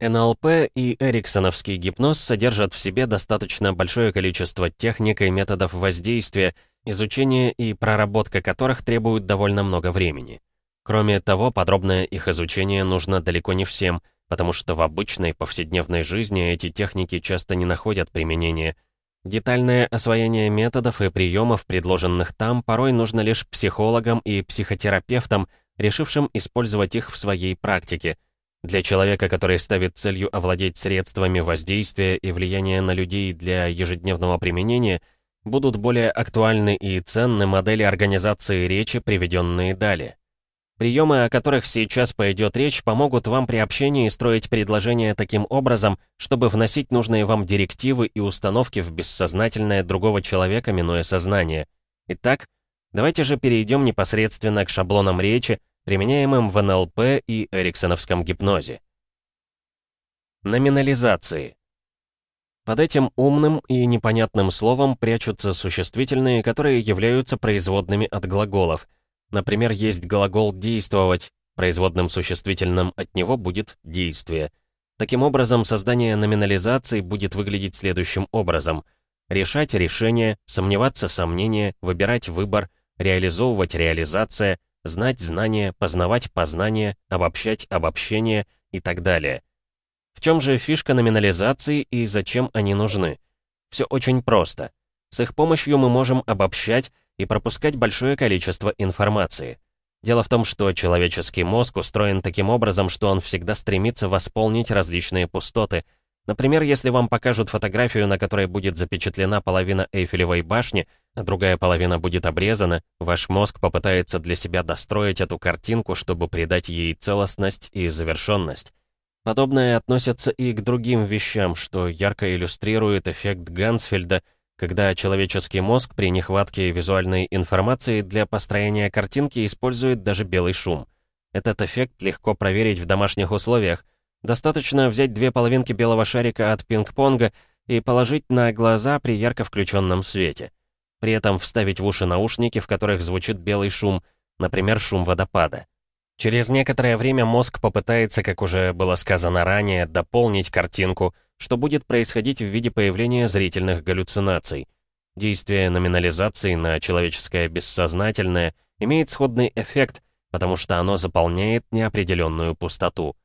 НЛП и эриксоновский гипноз содержат в себе достаточно большое количество техник и методов воздействия, изучение и проработка которых требуют довольно много времени. Кроме того, подробное их изучение нужно далеко не всем, потому что в обычной повседневной жизни эти техники часто не находят применения. Детальное освоение методов и приемов, предложенных там, порой нужно лишь психологам и психотерапевтам, решившим использовать их в своей практике. Для человека, который ставит целью овладеть средствами воздействия и влияния на людей для ежедневного применения – будут более актуальны и ценны модели организации речи, приведенные далее. Приемы, о которых сейчас пойдет речь, помогут вам при общении строить предложения таким образом, чтобы вносить нужные вам директивы и установки в бессознательное другого человека, минуя сознание. Итак, давайте же перейдем непосредственно к шаблонам речи, применяемым в НЛП и эриксоновском гипнозе. Номинализации. Под этим умным и непонятным словом прячутся существительные, которые являются производными от глаголов. Например, есть глагол «действовать», производным существительным от него будет «действие». Таким образом, создание номинализации будет выглядеть следующим образом. Решать решение, сомневаться сомнение, выбирать выбор, реализовывать реализация, знать знание, познавать познание, обобщать обобщение и так далее. В чем же фишка номинализации и зачем они нужны? Все очень просто. С их помощью мы можем обобщать и пропускать большое количество информации. Дело в том, что человеческий мозг устроен таким образом, что он всегда стремится восполнить различные пустоты. Например, если вам покажут фотографию, на которой будет запечатлена половина Эйфелевой башни, а другая половина будет обрезана, ваш мозг попытается для себя достроить эту картинку, чтобы придать ей целостность и завершенность. Подобное относится и к другим вещам, что ярко иллюстрирует эффект Гансфельда — когда человеческий мозг при нехватке визуальной информации для построения картинки использует даже белый шум. Этот эффект легко проверить в домашних условиях. Достаточно взять две половинки белого шарика от пинг-понга и положить на глаза при ярко включенном свете. При этом вставить в уши наушники, в которых звучит белый шум, например, шум водопада. Через некоторое время мозг попытается, как уже было сказано ранее, дополнить картинку — что будет происходить в виде появления зрительных галлюцинаций. Действие номинализации на человеческое бессознательное имеет сходный эффект, потому что оно заполняет неопределенную пустоту.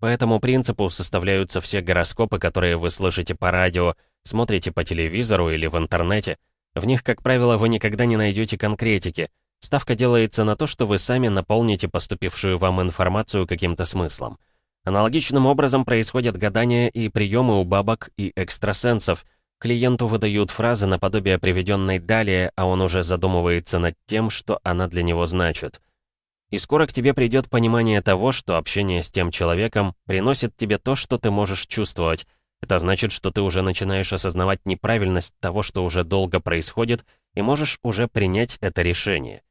По этому принципу составляются все гороскопы, которые вы слышите по радио, смотрите по телевизору или в интернете. В них, как правило, вы никогда не найдете конкретики. Ставка делается на то, что вы сами наполните поступившую вам информацию каким-то смыслом. Аналогичным образом происходят гадания и приемы у бабок и экстрасенсов. Клиенту выдают фразы наподобие приведенной далее, а он уже задумывается над тем, что она для него значит. И скоро к тебе придет понимание того, что общение с тем человеком приносит тебе то, что ты можешь чувствовать. Это значит, что ты уже начинаешь осознавать неправильность того, что уже долго происходит, и можешь уже принять это решение.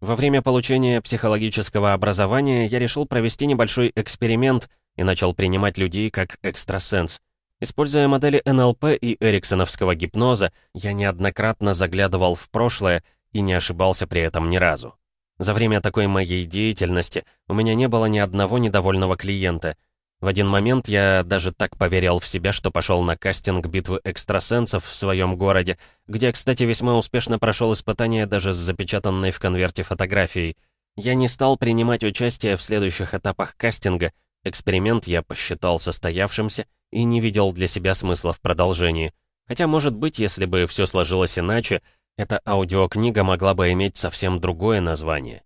Во время получения психологического образования я решил провести небольшой эксперимент и начал принимать людей как экстрасенс. Используя модели НЛП и эриксоновского гипноза, я неоднократно заглядывал в прошлое и не ошибался при этом ни разу. За время такой моей деятельности у меня не было ни одного недовольного клиента, в один момент я даже так поверил в себя, что пошел на кастинг битвы экстрасенсов в своем городе, где, кстати, весьма успешно прошел испытание даже с запечатанной в конверте фотографией. Я не стал принимать участие в следующих этапах кастинга. Эксперимент я посчитал состоявшимся и не видел для себя смысла в продолжении. Хотя, может быть, если бы все сложилось иначе, эта аудиокнига могла бы иметь совсем другое название.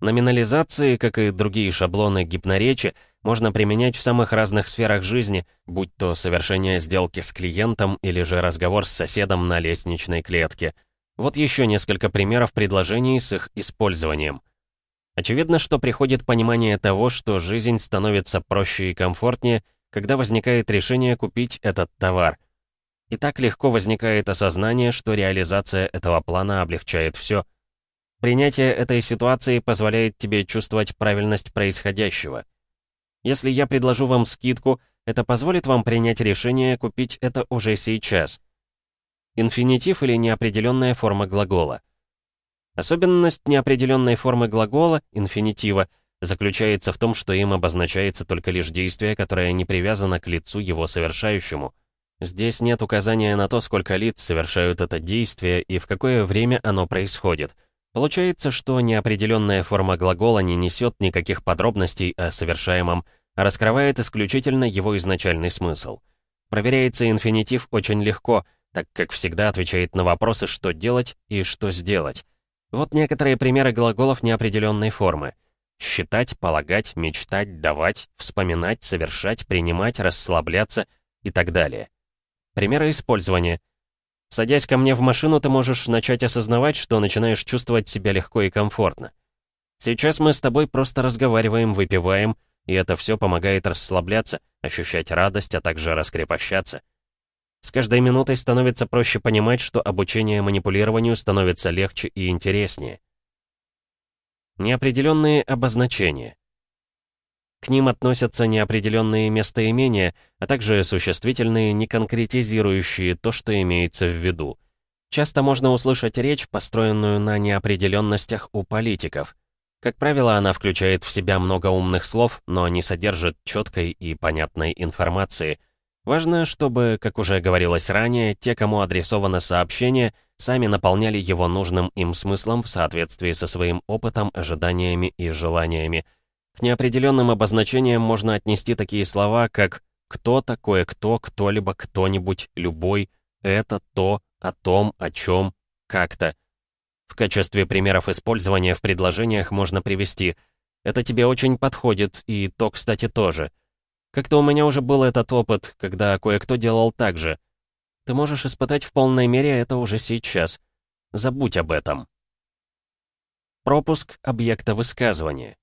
Номинализации, как и другие шаблоны гипноречи, можно применять в самых разных сферах жизни, будь то совершение сделки с клиентом или же разговор с соседом на лестничной клетке. Вот еще несколько примеров предложений с их использованием. Очевидно, что приходит понимание того, что жизнь становится проще и комфортнее, когда возникает решение купить этот товар. И так легко возникает осознание, что реализация этого плана облегчает все — Принятие этой ситуации позволяет тебе чувствовать правильность происходящего. Если я предложу вам скидку, это позволит вам принять решение купить это уже сейчас. Инфинитив или неопределенная форма глагола. Особенность неопределенной формы глагола, инфинитива, заключается в том, что им обозначается только лишь действие, которое не привязано к лицу его совершающему. Здесь нет указания на то, сколько лиц совершают это действие и в какое время оно происходит — Получается, что неопределенная форма глагола не несет никаких подробностей о совершаемом, а раскрывает исключительно его изначальный смысл. Проверяется инфинитив очень легко, так как всегда отвечает на вопросы «что делать» и «что сделать». Вот некоторые примеры глаголов неопределенной формы. Считать, полагать, мечтать, давать, вспоминать, совершать, принимать, расслабляться и так далее. Примеры использования. Садясь ко мне в машину, ты можешь начать осознавать, что начинаешь чувствовать себя легко и комфортно. Сейчас мы с тобой просто разговариваем, выпиваем, и это все помогает расслабляться, ощущать радость, а также раскрепощаться. С каждой минутой становится проще понимать, что обучение манипулированию становится легче и интереснее. Неопределенные обозначения. К ним относятся неопределенные местоимения, а также существительные, не конкретизирующие то, что имеется в виду. Часто можно услышать речь, построенную на неопределенностях у политиков. Как правило, она включает в себя много умных слов, но не содержит четкой и понятной информации. Важно, чтобы, как уже говорилось ранее, те, кому адресовано сообщение, сами наполняли его нужным им смыслом в соответствии со своим опытом, ожиданиями и желаниями. К неопределенным обозначениям можно отнести такие слова, как «кто-то», «кое-кто», «кто-либо», «кто-нибудь», «любой», «это», «то», «о том», «о чем», «как-то». В качестве примеров использования в предложениях можно привести «это тебе очень подходит» и «то, кстати, тоже». Как-то у меня уже был этот опыт, когда кое-кто делал так же. Ты можешь испытать в полной мере это уже сейчас. Забудь об этом. Пропуск объекта высказывания.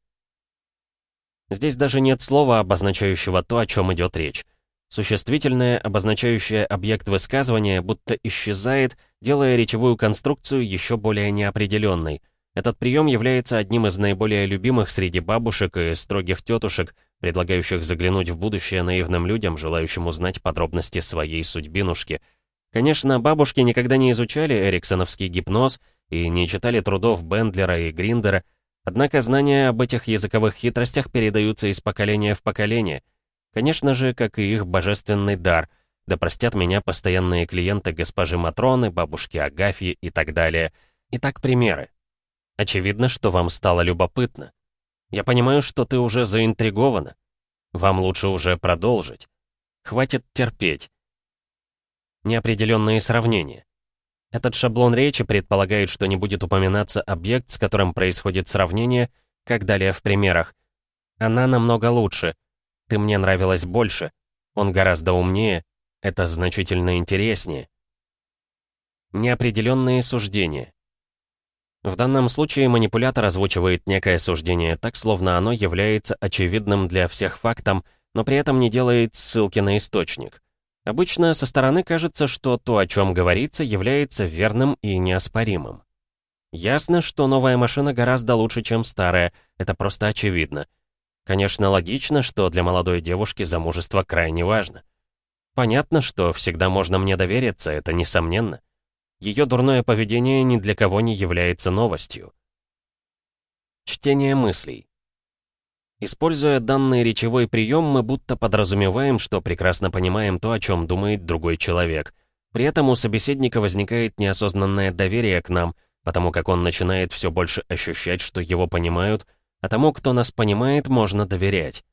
Здесь даже нет слова, обозначающего то, о чем идет речь. Существительное, обозначающее объект высказывания, будто исчезает, делая речевую конструкцию еще более неопределенной. Этот прием является одним из наиболее любимых среди бабушек и строгих тетушек, предлагающих заглянуть в будущее наивным людям, желающим узнать подробности своей судьбинушки. Конечно, бабушки никогда не изучали эриксоновский гипноз и не читали трудов Бендлера и Гриндера, однако знания об этих языковых хитростях передаются из поколения в поколение. Конечно же, как и их божественный дар, да простят меня постоянные клиенты госпожи Матроны, бабушки Агафьи и так далее. Итак, примеры. Очевидно, что вам стало любопытно. Я понимаю, что ты уже заинтригована. Вам лучше уже продолжить. Хватит терпеть. Неопределенные сравнения. Этот шаблон речи предполагает, что не будет упоминаться объект, с которым происходит сравнение, как далее в примерах. Она намного лучше. Ты мне нравилась больше. Он гораздо умнее. Это значительно интереснее. Неопределенные суждения. В данном случае манипулятор озвучивает некое суждение так, словно оно является очевидным для всех фактом, но при этом не делает ссылки на источник. Обычно со стороны кажется, что то, о чем говорится, является верным и неоспоримым. Ясно, что новая машина гораздо лучше, чем старая, это просто очевидно. Конечно, логично, что для молодой девушки замужество крайне важно. Понятно, что всегда можно мне довериться, это несомненно. Ее дурное поведение ни для кого не является новостью. Чтение мыслей. Используя данный речевой прием, мы будто подразумеваем, что прекрасно понимаем то, о чем думает другой человек. При этом у собеседника возникает неосознанное доверие к нам, потому как он начинает все больше ощущать, что его понимают, а тому, кто нас понимает, можно доверять.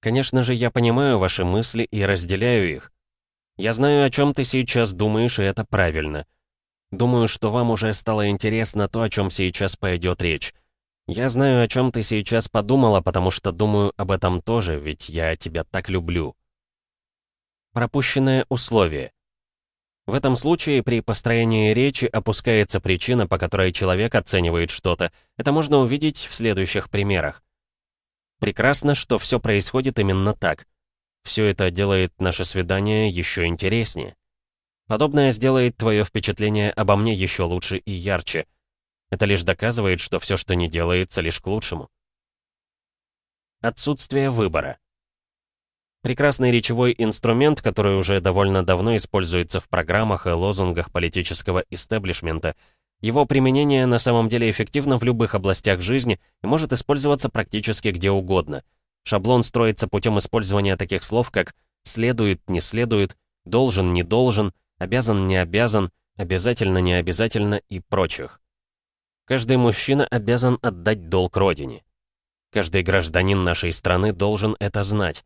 Конечно же, я понимаю ваши мысли и разделяю их, я знаю, о чем ты сейчас думаешь, и это правильно. Думаю, что вам уже стало интересно то, о чем сейчас пойдет речь. Я знаю, о чем ты сейчас подумала, потому что думаю об этом тоже, ведь я тебя так люблю. Пропущенное условие. В этом случае при построении речи опускается причина, по которой человек оценивает что-то. Это можно увидеть в следующих примерах. Прекрасно, что все происходит именно так. Все это делает наше свидание еще интереснее. Подобное сделает твое впечатление обо мне еще лучше и ярче. Это лишь доказывает, что все, что не делается, лишь к лучшему. Отсутствие выбора. Прекрасный речевой инструмент, который уже довольно давно используется в программах и лозунгах политического истеблишмента. Его применение на самом деле эффективно в любых областях жизни и может использоваться практически где угодно — Шаблон строится путем использования таких слов, как «следует», «не следует», «должен», «не должен», «обязан», «не обязан», «обязательно», «не обязательно» и прочих. Каждый мужчина обязан отдать долг родине. Каждый гражданин нашей страны должен это знать.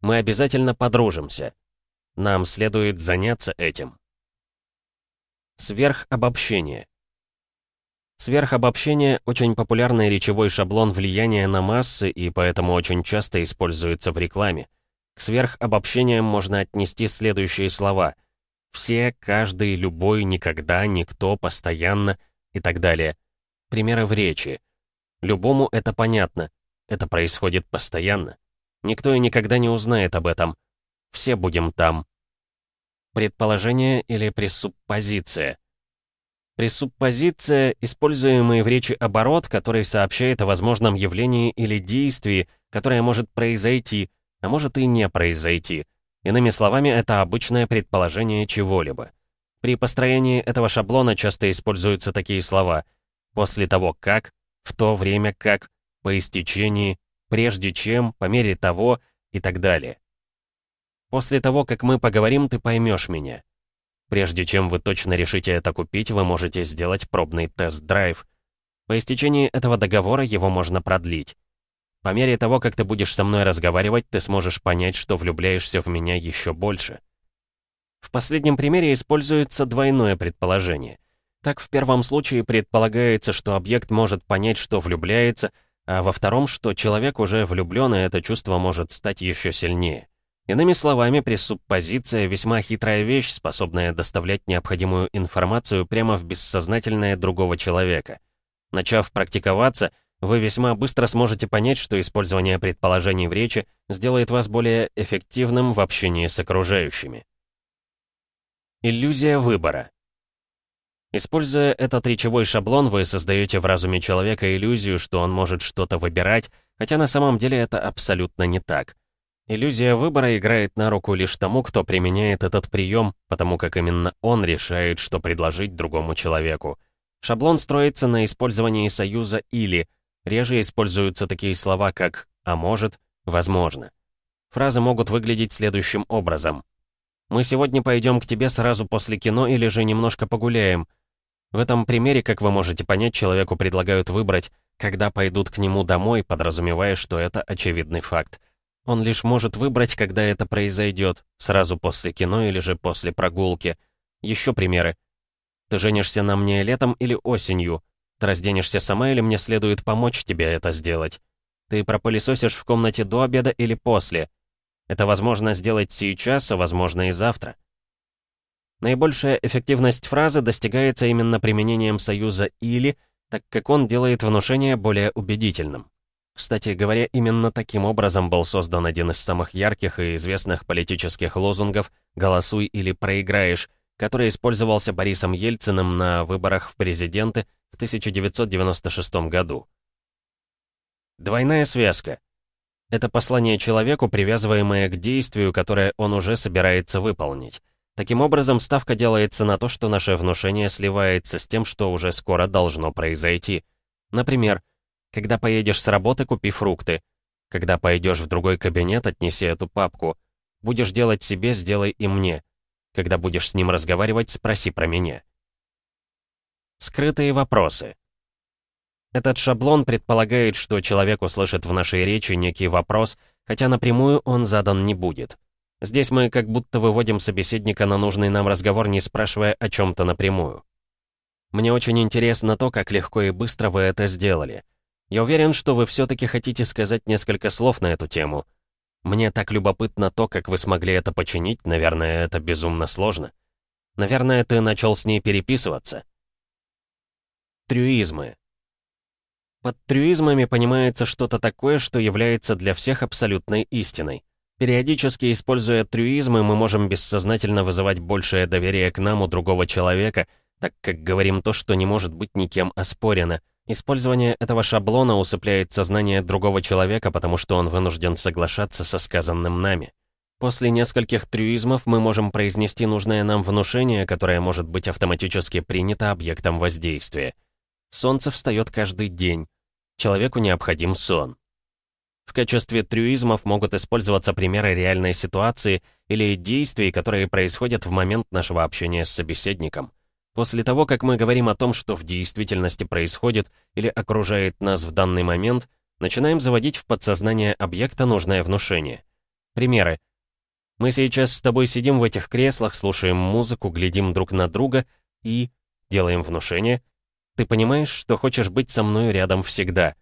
Мы обязательно подружимся. Нам следует заняться этим. Сверхобобщение. Сверхобобщение — очень популярный речевой шаблон влияния на массы и поэтому очень часто используется в рекламе. К сверхобобщениям можно отнести следующие слова. «Все», «каждый», «любой», «никогда», «никто», «постоянно» и так далее. Примеры в речи. Любому это понятно. Это происходит постоянно. Никто и никогда не узнает об этом. Все будем там. Предположение или пресуппозиция — Пресуппозиция — используемый в речи оборот, который сообщает о возможном явлении или действии, которое может произойти, а может и не произойти. Иными словами, это обычное предположение чего-либо. При построении этого шаблона часто используются такие слова «после того как», «в то время как», «по истечении», «прежде чем», «по мере того» и так далее. После того, как мы поговорим, ты поймешь меня. Прежде чем вы точно решите это купить, вы можете сделать пробный тест-драйв. По истечении этого договора его можно продлить. По мере того, как ты будешь со мной разговаривать, ты сможешь понять, что влюбляешься в меня еще больше. В последнем примере используется двойное предположение. Так, в первом случае предполагается, что объект может понять, что влюбляется, а во втором, что человек уже влюблен, и это чувство может стать еще сильнее. Иными словами, пресуппозиция — весьма хитрая вещь, способная доставлять необходимую информацию прямо в бессознательное другого человека. Начав практиковаться, вы весьма быстро сможете понять, что использование предположений в речи сделает вас более эффективным в общении с окружающими. Иллюзия выбора. Используя этот речевой шаблон, вы создаете в разуме человека иллюзию, что он может что-то выбирать, хотя на самом деле это абсолютно не так. Иллюзия выбора играет на руку лишь тому, кто применяет этот прием, потому как именно он решает, что предложить другому человеку. Шаблон строится на использовании союза «или». Реже используются такие слова, как «а может», «возможно». Фразы могут выглядеть следующим образом. «Мы сегодня пойдем к тебе сразу после кино или же немножко погуляем». В этом примере, как вы можете понять, человеку предлагают выбрать, когда пойдут к нему домой, подразумевая, что это очевидный факт. Он лишь может выбрать, когда это произойдет, сразу после кино или же после прогулки. Еще примеры. Ты женишься на мне летом или осенью? Ты разденешься сама или мне следует помочь тебе это сделать? Ты пропылесосишь в комнате до обеда или после? Это возможно сделать сейчас, а возможно и завтра. Наибольшая эффективность фразы достигается именно применением союза «или», так как он делает внушение более убедительным. Кстати говоря, именно таким образом был создан один из самых ярких и известных политических лозунгов «Голосуй или проиграешь», который использовался Борисом Ельциным на выборах в президенты в 1996 году. Двойная связка. Это послание человеку, привязываемое к действию, которое он уже собирается выполнить. Таким образом, ставка делается на то, что наше внушение сливается с тем, что уже скоро должно произойти. Например, когда поедешь с работы, купи фрукты. Когда пойдешь в другой кабинет, отнеси эту папку. Будешь делать себе, сделай и мне. Когда будешь с ним разговаривать, спроси про меня. Скрытые вопросы. Этот шаблон предполагает, что человек услышит в нашей речи некий вопрос, хотя напрямую он задан не будет. Здесь мы как будто выводим собеседника на нужный нам разговор, не спрашивая о чем-то напрямую. Мне очень интересно то, как легко и быстро вы это сделали. Я уверен, что вы все-таки хотите сказать несколько слов на эту тему. Мне так любопытно то, как вы смогли это починить, наверное, это безумно сложно. Наверное, ты начал с ней переписываться. Трюизмы. Под трюизмами понимается что-то такое, что является для всех абсолютной истиной. Периодически, используя трюизмы, мы можем бессознательно вызывать большее доверие к нам у другого человека, так как говорим то, что не может быть никем оспорено — Использование этого шаблона усыпляет сознание другого человека, потому что он вынужден соглашаться со сказанным нами. После нескольких трюизмов мы можем произнести нужное нам внушение, которое может быть автоматически принято объектом воздействия. Солнце встает каждый день. Человеку необходим сон. В качестве трюизмов могут использоваться примеры реальной ситуации или действий, которые происходят в момент нашего общения с собеседником. После того, как мы говорим о том, что в действительности происходит или окружает нас в данный момент, начинаем заводить в подсознание объекта нужное внушение. Примеры. Мы сейчас с тобой сидим в этих креслах, слушаем музыку, глядим друг на друга и делаем внушение. Ты понимаешь, что хочешь быть со мной рядом всегда.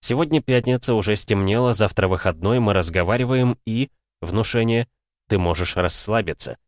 Сегодня пятница, уже стемнело, завтра выходной, мы разговариваем и... Внушение. Ты можешь расслабиться.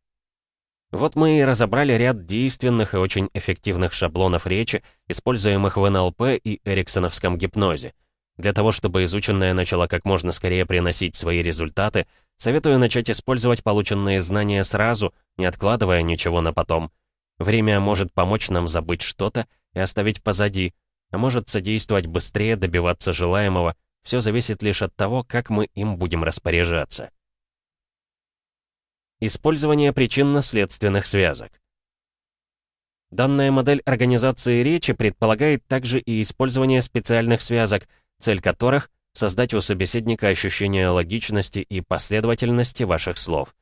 Вот мы и разобрали ряд действенных и очень эффективных шаблонов речи, используемых в НЛП и эриксоновском гипнозе. Для того, чтобы изученное начало как можно скорее приносить свои результаты, советую начать использовать полученные знания сразу, не откладывая ничего на потом. Время может помочь нам забыть что-то и оставить позади, а может содействовать быстрее добиваться желаемого. Все зависит лишь от того, как мы им будем распоряжаться. Использование причинно-следственных связок. Данная модель организации речи предполагает также и использование специальных связок, цель которых создать у собеседника ощущение логичности и последовательности ваших слов.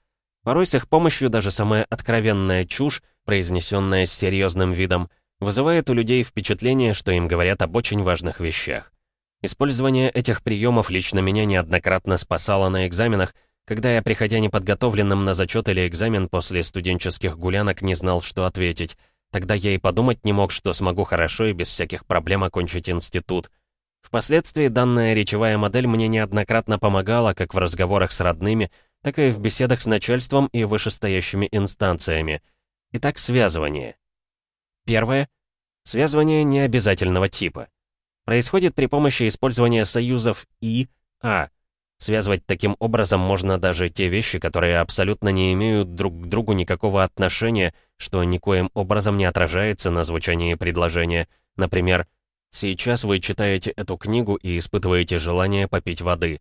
Порой с их помощью даже самая откровенная чушь, произнесенная с серьезным видом, вызывает у людей впечатление, что им говорят об очень важных вещах. Использование этих приемов лично меня неоднократно спасало на экзаменах, когда я, приходя неподготовленным на зачет или экзамен после студенческих гулянок, не знал, что ответить. Тогда я и подумать не мог, что смогу хорошо и без всяких проблем окончить институт. Впоследствии данная речевая модель мне неоднократно помогала как в разговорах с родными, так и в беседах с начальством и вышестоящими инстанциями. Итак, связывание. Первое. Связывание необязательного типа. Происходит при помощи использования союзов «и», «а». Связывать таким образом можно даже те вещи, которые абсолютно не имеют друг к другу никакого отношения, что никоим образом не отражается на звучании предложения. Например, «Сейчас вы читаете эту книгу и испытываете желание попить воды».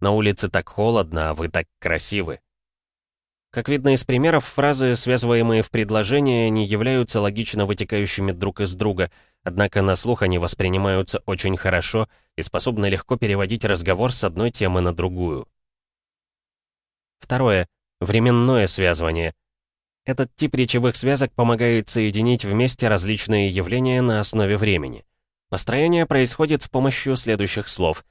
На улице так холодно, а вы так красивы. Как видно из примеров, фразы, связываемые в предложение, не являются логично вытекающими друг из друга, однако на слух они воспринимаются очень хорошо и способны легко переводить разговор с одной темы на другую. Второе. Временное связывание. Этот тип речевых связок помогает соединить вместе различные явления на основе времени. Построение происходит с помощью следующих слов.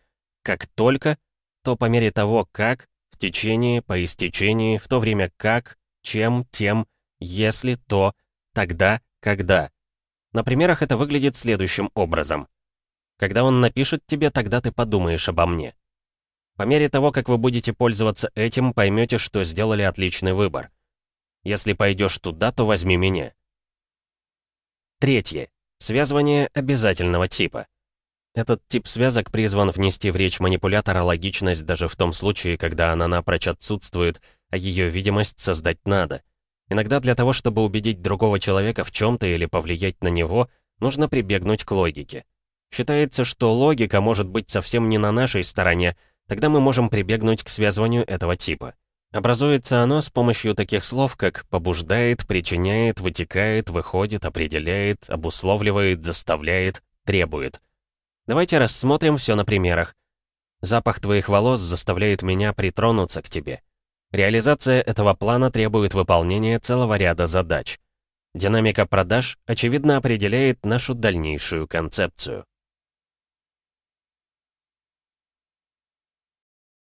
«Как только», то по мере того, как, течение, по истечении, в то время как, чем, тем, если, то, тогда, когда. На примерах это выглядит следующим образом. Когда он напишет тебе, тогда ты подумаешь обо мне. По мере того, как вы будете пользоваться этим, поймете, что сделали отличный выбор. Если пойдешь туда, то возьми меня. Третье. Связывание обязательного типа. Этот тип связок призван внести в речь манипулятора логичность даже в том случае, когда она напрочь отсутствует, а ее видимость создать надо. Иногда для того, чтобы убедить другого человека в чем-то или повлиять на него, нужно прибегнуть к логике. Считается, что логика может быть совсем не на нашей стороне, тогда мы можем прибегнуть к связыванию этого типа. Образуется оно с помощью таких слов, как «побуждает», «причиняет», «вытекает», «выходит», «определяет», «обусловливает», «заставляет», «требует». Давайте рассмотрим все на примерах. Запах твоих волос заставляет меня притронуться к тебе. Реализация этого плана требует выполнения целого ряда задач. Динамика продаж, очевидно, определяет нашу дальнейшую концепцию.